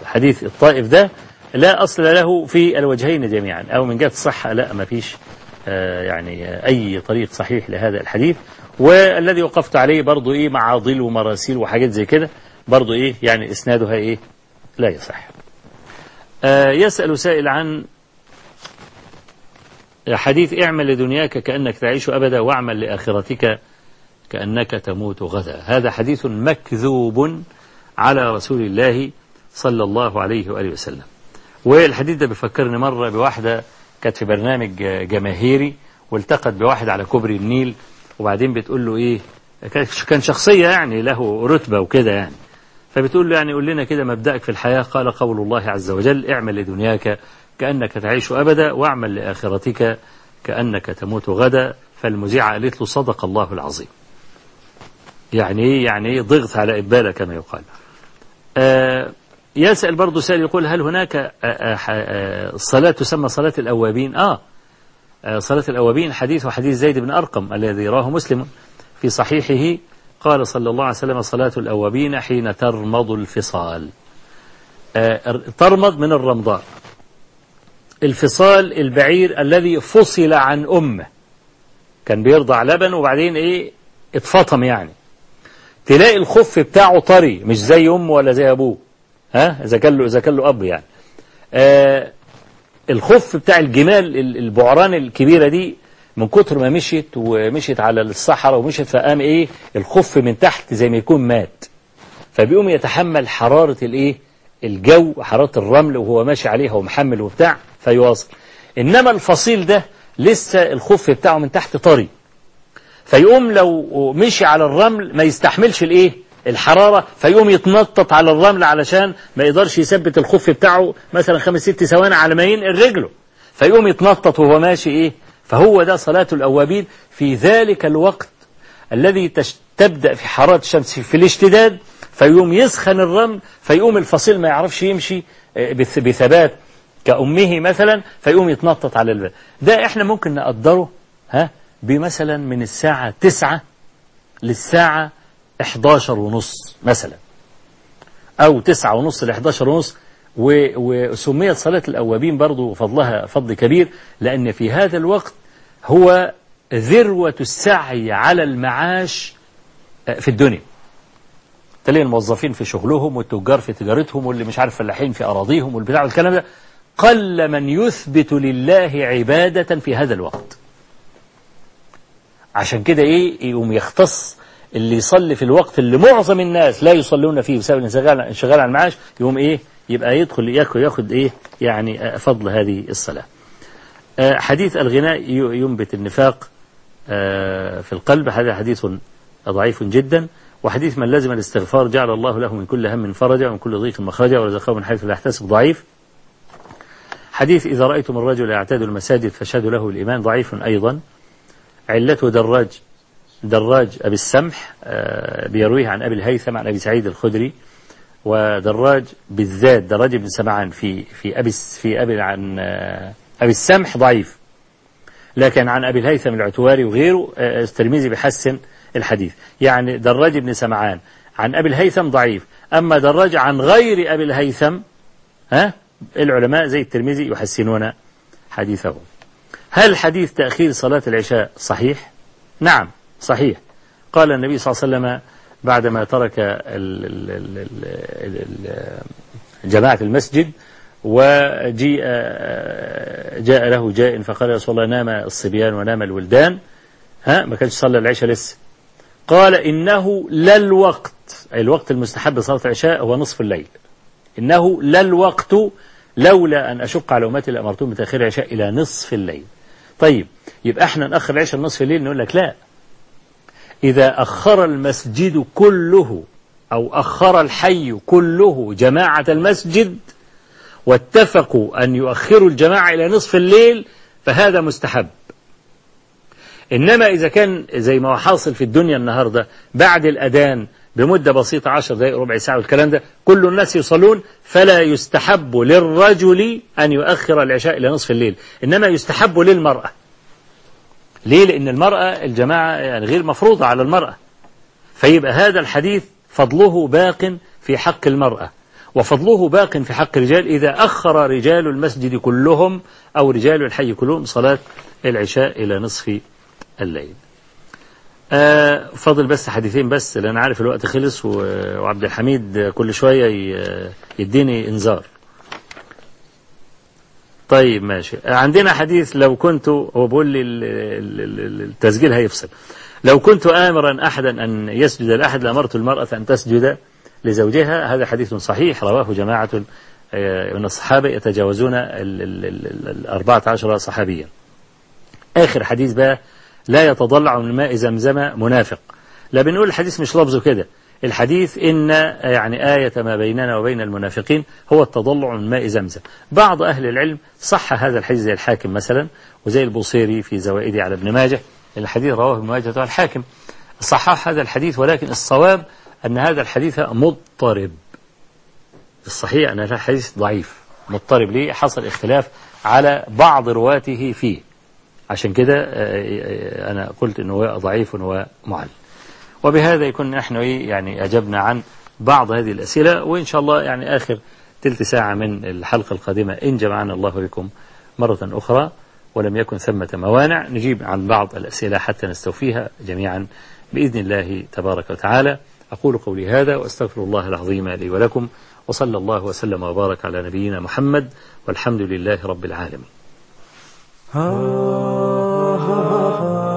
الحديث الطائف ده لا أصل له في الوجهين جميعا. أو من جهة الصحة لا ما فيش آه، يعني أي طريق صحيح لهذا الحديث. والذي وقفت عليه برضو إيه معاضل ومراسيل وحاجات زي كده برضو إيه يعني إسنادها إيه لا يصح. آه، يسأل سائل عن حديث اعمل لدنياك كأنك تعيش أبدا واعمل لآخرتك كأنك تموت غدا. هذا حديث مكذوب على رسول الله صلى الله عليه وآله وسلم. والحديث ده بيفكرني مرة بواحدة كانت في برنامج جماهيري والتقت بواحد على كوبري النيل وبعدين بتقول له إيه كان شخصية يعني له رتبة وكده يعني. فبتقول له يعني قول لنا كده مبدأك في الحياة. قال قول الله عز وجل اعمل لدنياك كأنك تعيش أبدا واعمل لآخرتك كأنك تموت غدا فالمذيعة قالت له صدق الله العظيم. يعني يعني ضغط على إبالة كما يقال. آه يسأل برضه سائل يقول هل هناك آه آه صلاة تسمى صلاة الأوابين؟ آه صلاة الأوابين حديث وحديث زيد بن أرقم الذي راه مسلم في صحيحه قال صلى الله عليه وسلم صلاة الأوابين حين ترمض الفصال. ترمض من الرمضاء الفصال البعير الذي فصل عن أمه. كان بيرضع لبن وبعدين إيه؟ اتفطم يعني. تلاقي الخف بتاعه طري مش زي أمه ولا زي أبوه. ها؟ إذا كان له إذا كان له أب يعني. آه الخف بتاع الجمال البعران الكبيرة دي من كتر ما مشيت ومشيت على الصحراء ومشيت فقام إيه؟ الخف من تحت زي ما يكون مات. فبيقوم يتحمل حرارة الإيه؟ الجو حرارة الرمل وهو ماشي عليها ومحمل وبتاع. فيواصل. إنما الفصيل ده لسه الخف بتاعه من تحت طري. فيقوم لو مشي على الرمل ما يستحملش الإيه؟ الحرارة. فيقوم يتنطط على الرمل علشان ما يقدرش يثبت الخف بتاعه مثلا خمس ست ثواني على ما ينقل رجله. فيقوم يتنطط وهو ماشي إيه؟ فهو ده صلاة الأوابين في ذلك الوقت الذي تبدأ في حرارة الشمس في الاشتداد. فيقوم يسخن الرمل. فيقوم الفصيل ما يعرفش يمشي بثبات كأمه مثلا فيقوم يتنطط على الباب. ده إحنا ممكن نقدره ها بمثلا من الساعة تسعة للساعة 11 ونص مثلا. أو تسعة ونص ل 11 ونص وسميت صلاة الأوابين برضو فضلها فضل كبير لأن في هذا الوقت هو ذروة السعي على المعاش في الدنيا. تلاقي الموظفين في شغلهم والتجار في تجارتهم واللي مش عارف فلاحين في أراضيهم والبتاع والكلام ده. قل من يثبت لله عبادة في هذا الوقت. عشان كده إيه؟ يقوم يختص اللي يصلي في الوقت اللي معظم الناس لا يصلون فيه بسبب الانشغال عن المعاش يقوم إيه؟ يبقى يدخل ياخد, ياخد إيه؟ يعني فضل هذه الصلاة. حديث الغناء ينبت النفاق في القلب. هذا حديث ضعيف جدا. وحديث من لازم الاستغفار جعل الله له من كل هم فرجا ومن كل ضيق مخرجا ورزقه من حيث لا يحتسب ضعيف. حديث إذا رأيتم الرجل يعتاد المساجد فاشهدوا له الإيمان ضعيف أيضا. علته دراج دراج أبي السمح بيرويه عن أبي الهيثم عن أبي سعيد الخدري. ودراج بالذات دراج بن سمعان في في أبي في أبي عن أبي السمح ضعيف. لكن عن أبي الهيثم العتواري وغيره الترمذي بيحسن الحديث. يعني دراج بن سمعان عن أبي الهيثم ضعيف. أما دراج عن غير أبي الهيثم ها العلماء زي الترمذي يحسنون حديثه. هل حديث تأخير صلاة العشاء صحيح؟ نعم صحيح. قال النبي صلى الله عليه وسلم بعدما ترك جماعة المسجد وجيء جاء له جاء فقال يا رسول الله نام الصبيان ونام الولدان. ها ما كانش صلى العشاء لسه. قال إنه لا الوقت أي الوقت المستحب لصلاة العشاء هو نصف الليل. إنه لا الوقت لولا أن أشق على أمتي لأمرتهم بتأخير العشاء إلى نصف الليل. طيب يبقى إحنا نأخر العشاء لنصف الليل نقول لك لا. إذا أخر المسجد كله أو أخر الحي كله جماعة المسجد واتفقوا أن يؤخروا الجماعة إلى نصف الليل فهذا مستحب. إنما إذا كان زي ما هو حاصل في الدنيا النهاردة بعد الأذان بمدة بسيطة عشر دقائق ربع ساعة والكلام ده كل الناس يصلون فلا يستحب للرجل أن يؤخر العشاء إلى نصف الليل إنما يستحب للمرأة. ليه؟ لأن المرأة الجماعة يعني غير مفروضة على المرأة. فيبقى هذا الحديث فضله باق في حق المرأة وفضله باق في حق الرجال إذا أخر رجال المسجد كلهم أو رجال الحي كلهم صلاة العشاء إلى نصف الليل. آه فاضل بس حديثين بس لأن عارف الوقت خلص وعبد الحميد كل شوية يديني إنذار. طيب ماشي. عندنا حديث لو كنت هو بيقول لي التسجيل هيفصل. لو كنت آمرا أحدا أن يسجد لأحد لأمرت المرأة أن تسجد لزوجها هذا حديث صحيح رواه جماعة من الصحابة يتجاوزون الأربعة عشر صحابيا. آخر حديث بقى لا يتضلع من ماء زمزم منافق. لا بنقول الحديث مش لفظه كده. الحديث إن يعني آية ما بيننا وبين المنافقين هو التضلع من ماء زمزم. بعض أهل العلم صح هذا الحديث زي الحاكم مثلا وزي البوصيري في زوائده على ابن ماجه. الحديث رواه ابن ماجه الحاكم. صحح هذا الحديث ولكن الصواب أن هذا الحديث مضطرب. الصحيح أن هذا الحديث ضعيف. مضطرب ليه؟ حصل اختلاف على بعض رواته فيه. عشان كده أنا قلت أنه ضعيف ومعل وبهذا يكون نحن يعني أجبنا عن بعض هذه الأسئلة وإن شاء الله يعني آخر تلت ساعة من الحلقة القادمة إن جمعنا الله بكم مرة أخرى ولم يكن ثمة موانع. نجيب عن بعض الأسئلة حتى نستوفيها جميعا بإذن الله تبارك وتعالى. أقول قولي هذا وأستغفر الله العظيم لي ولكم وصلى الله وسلم وبارك على نبينا محمد والحمد لله رب العالمين. ha, ha, ha.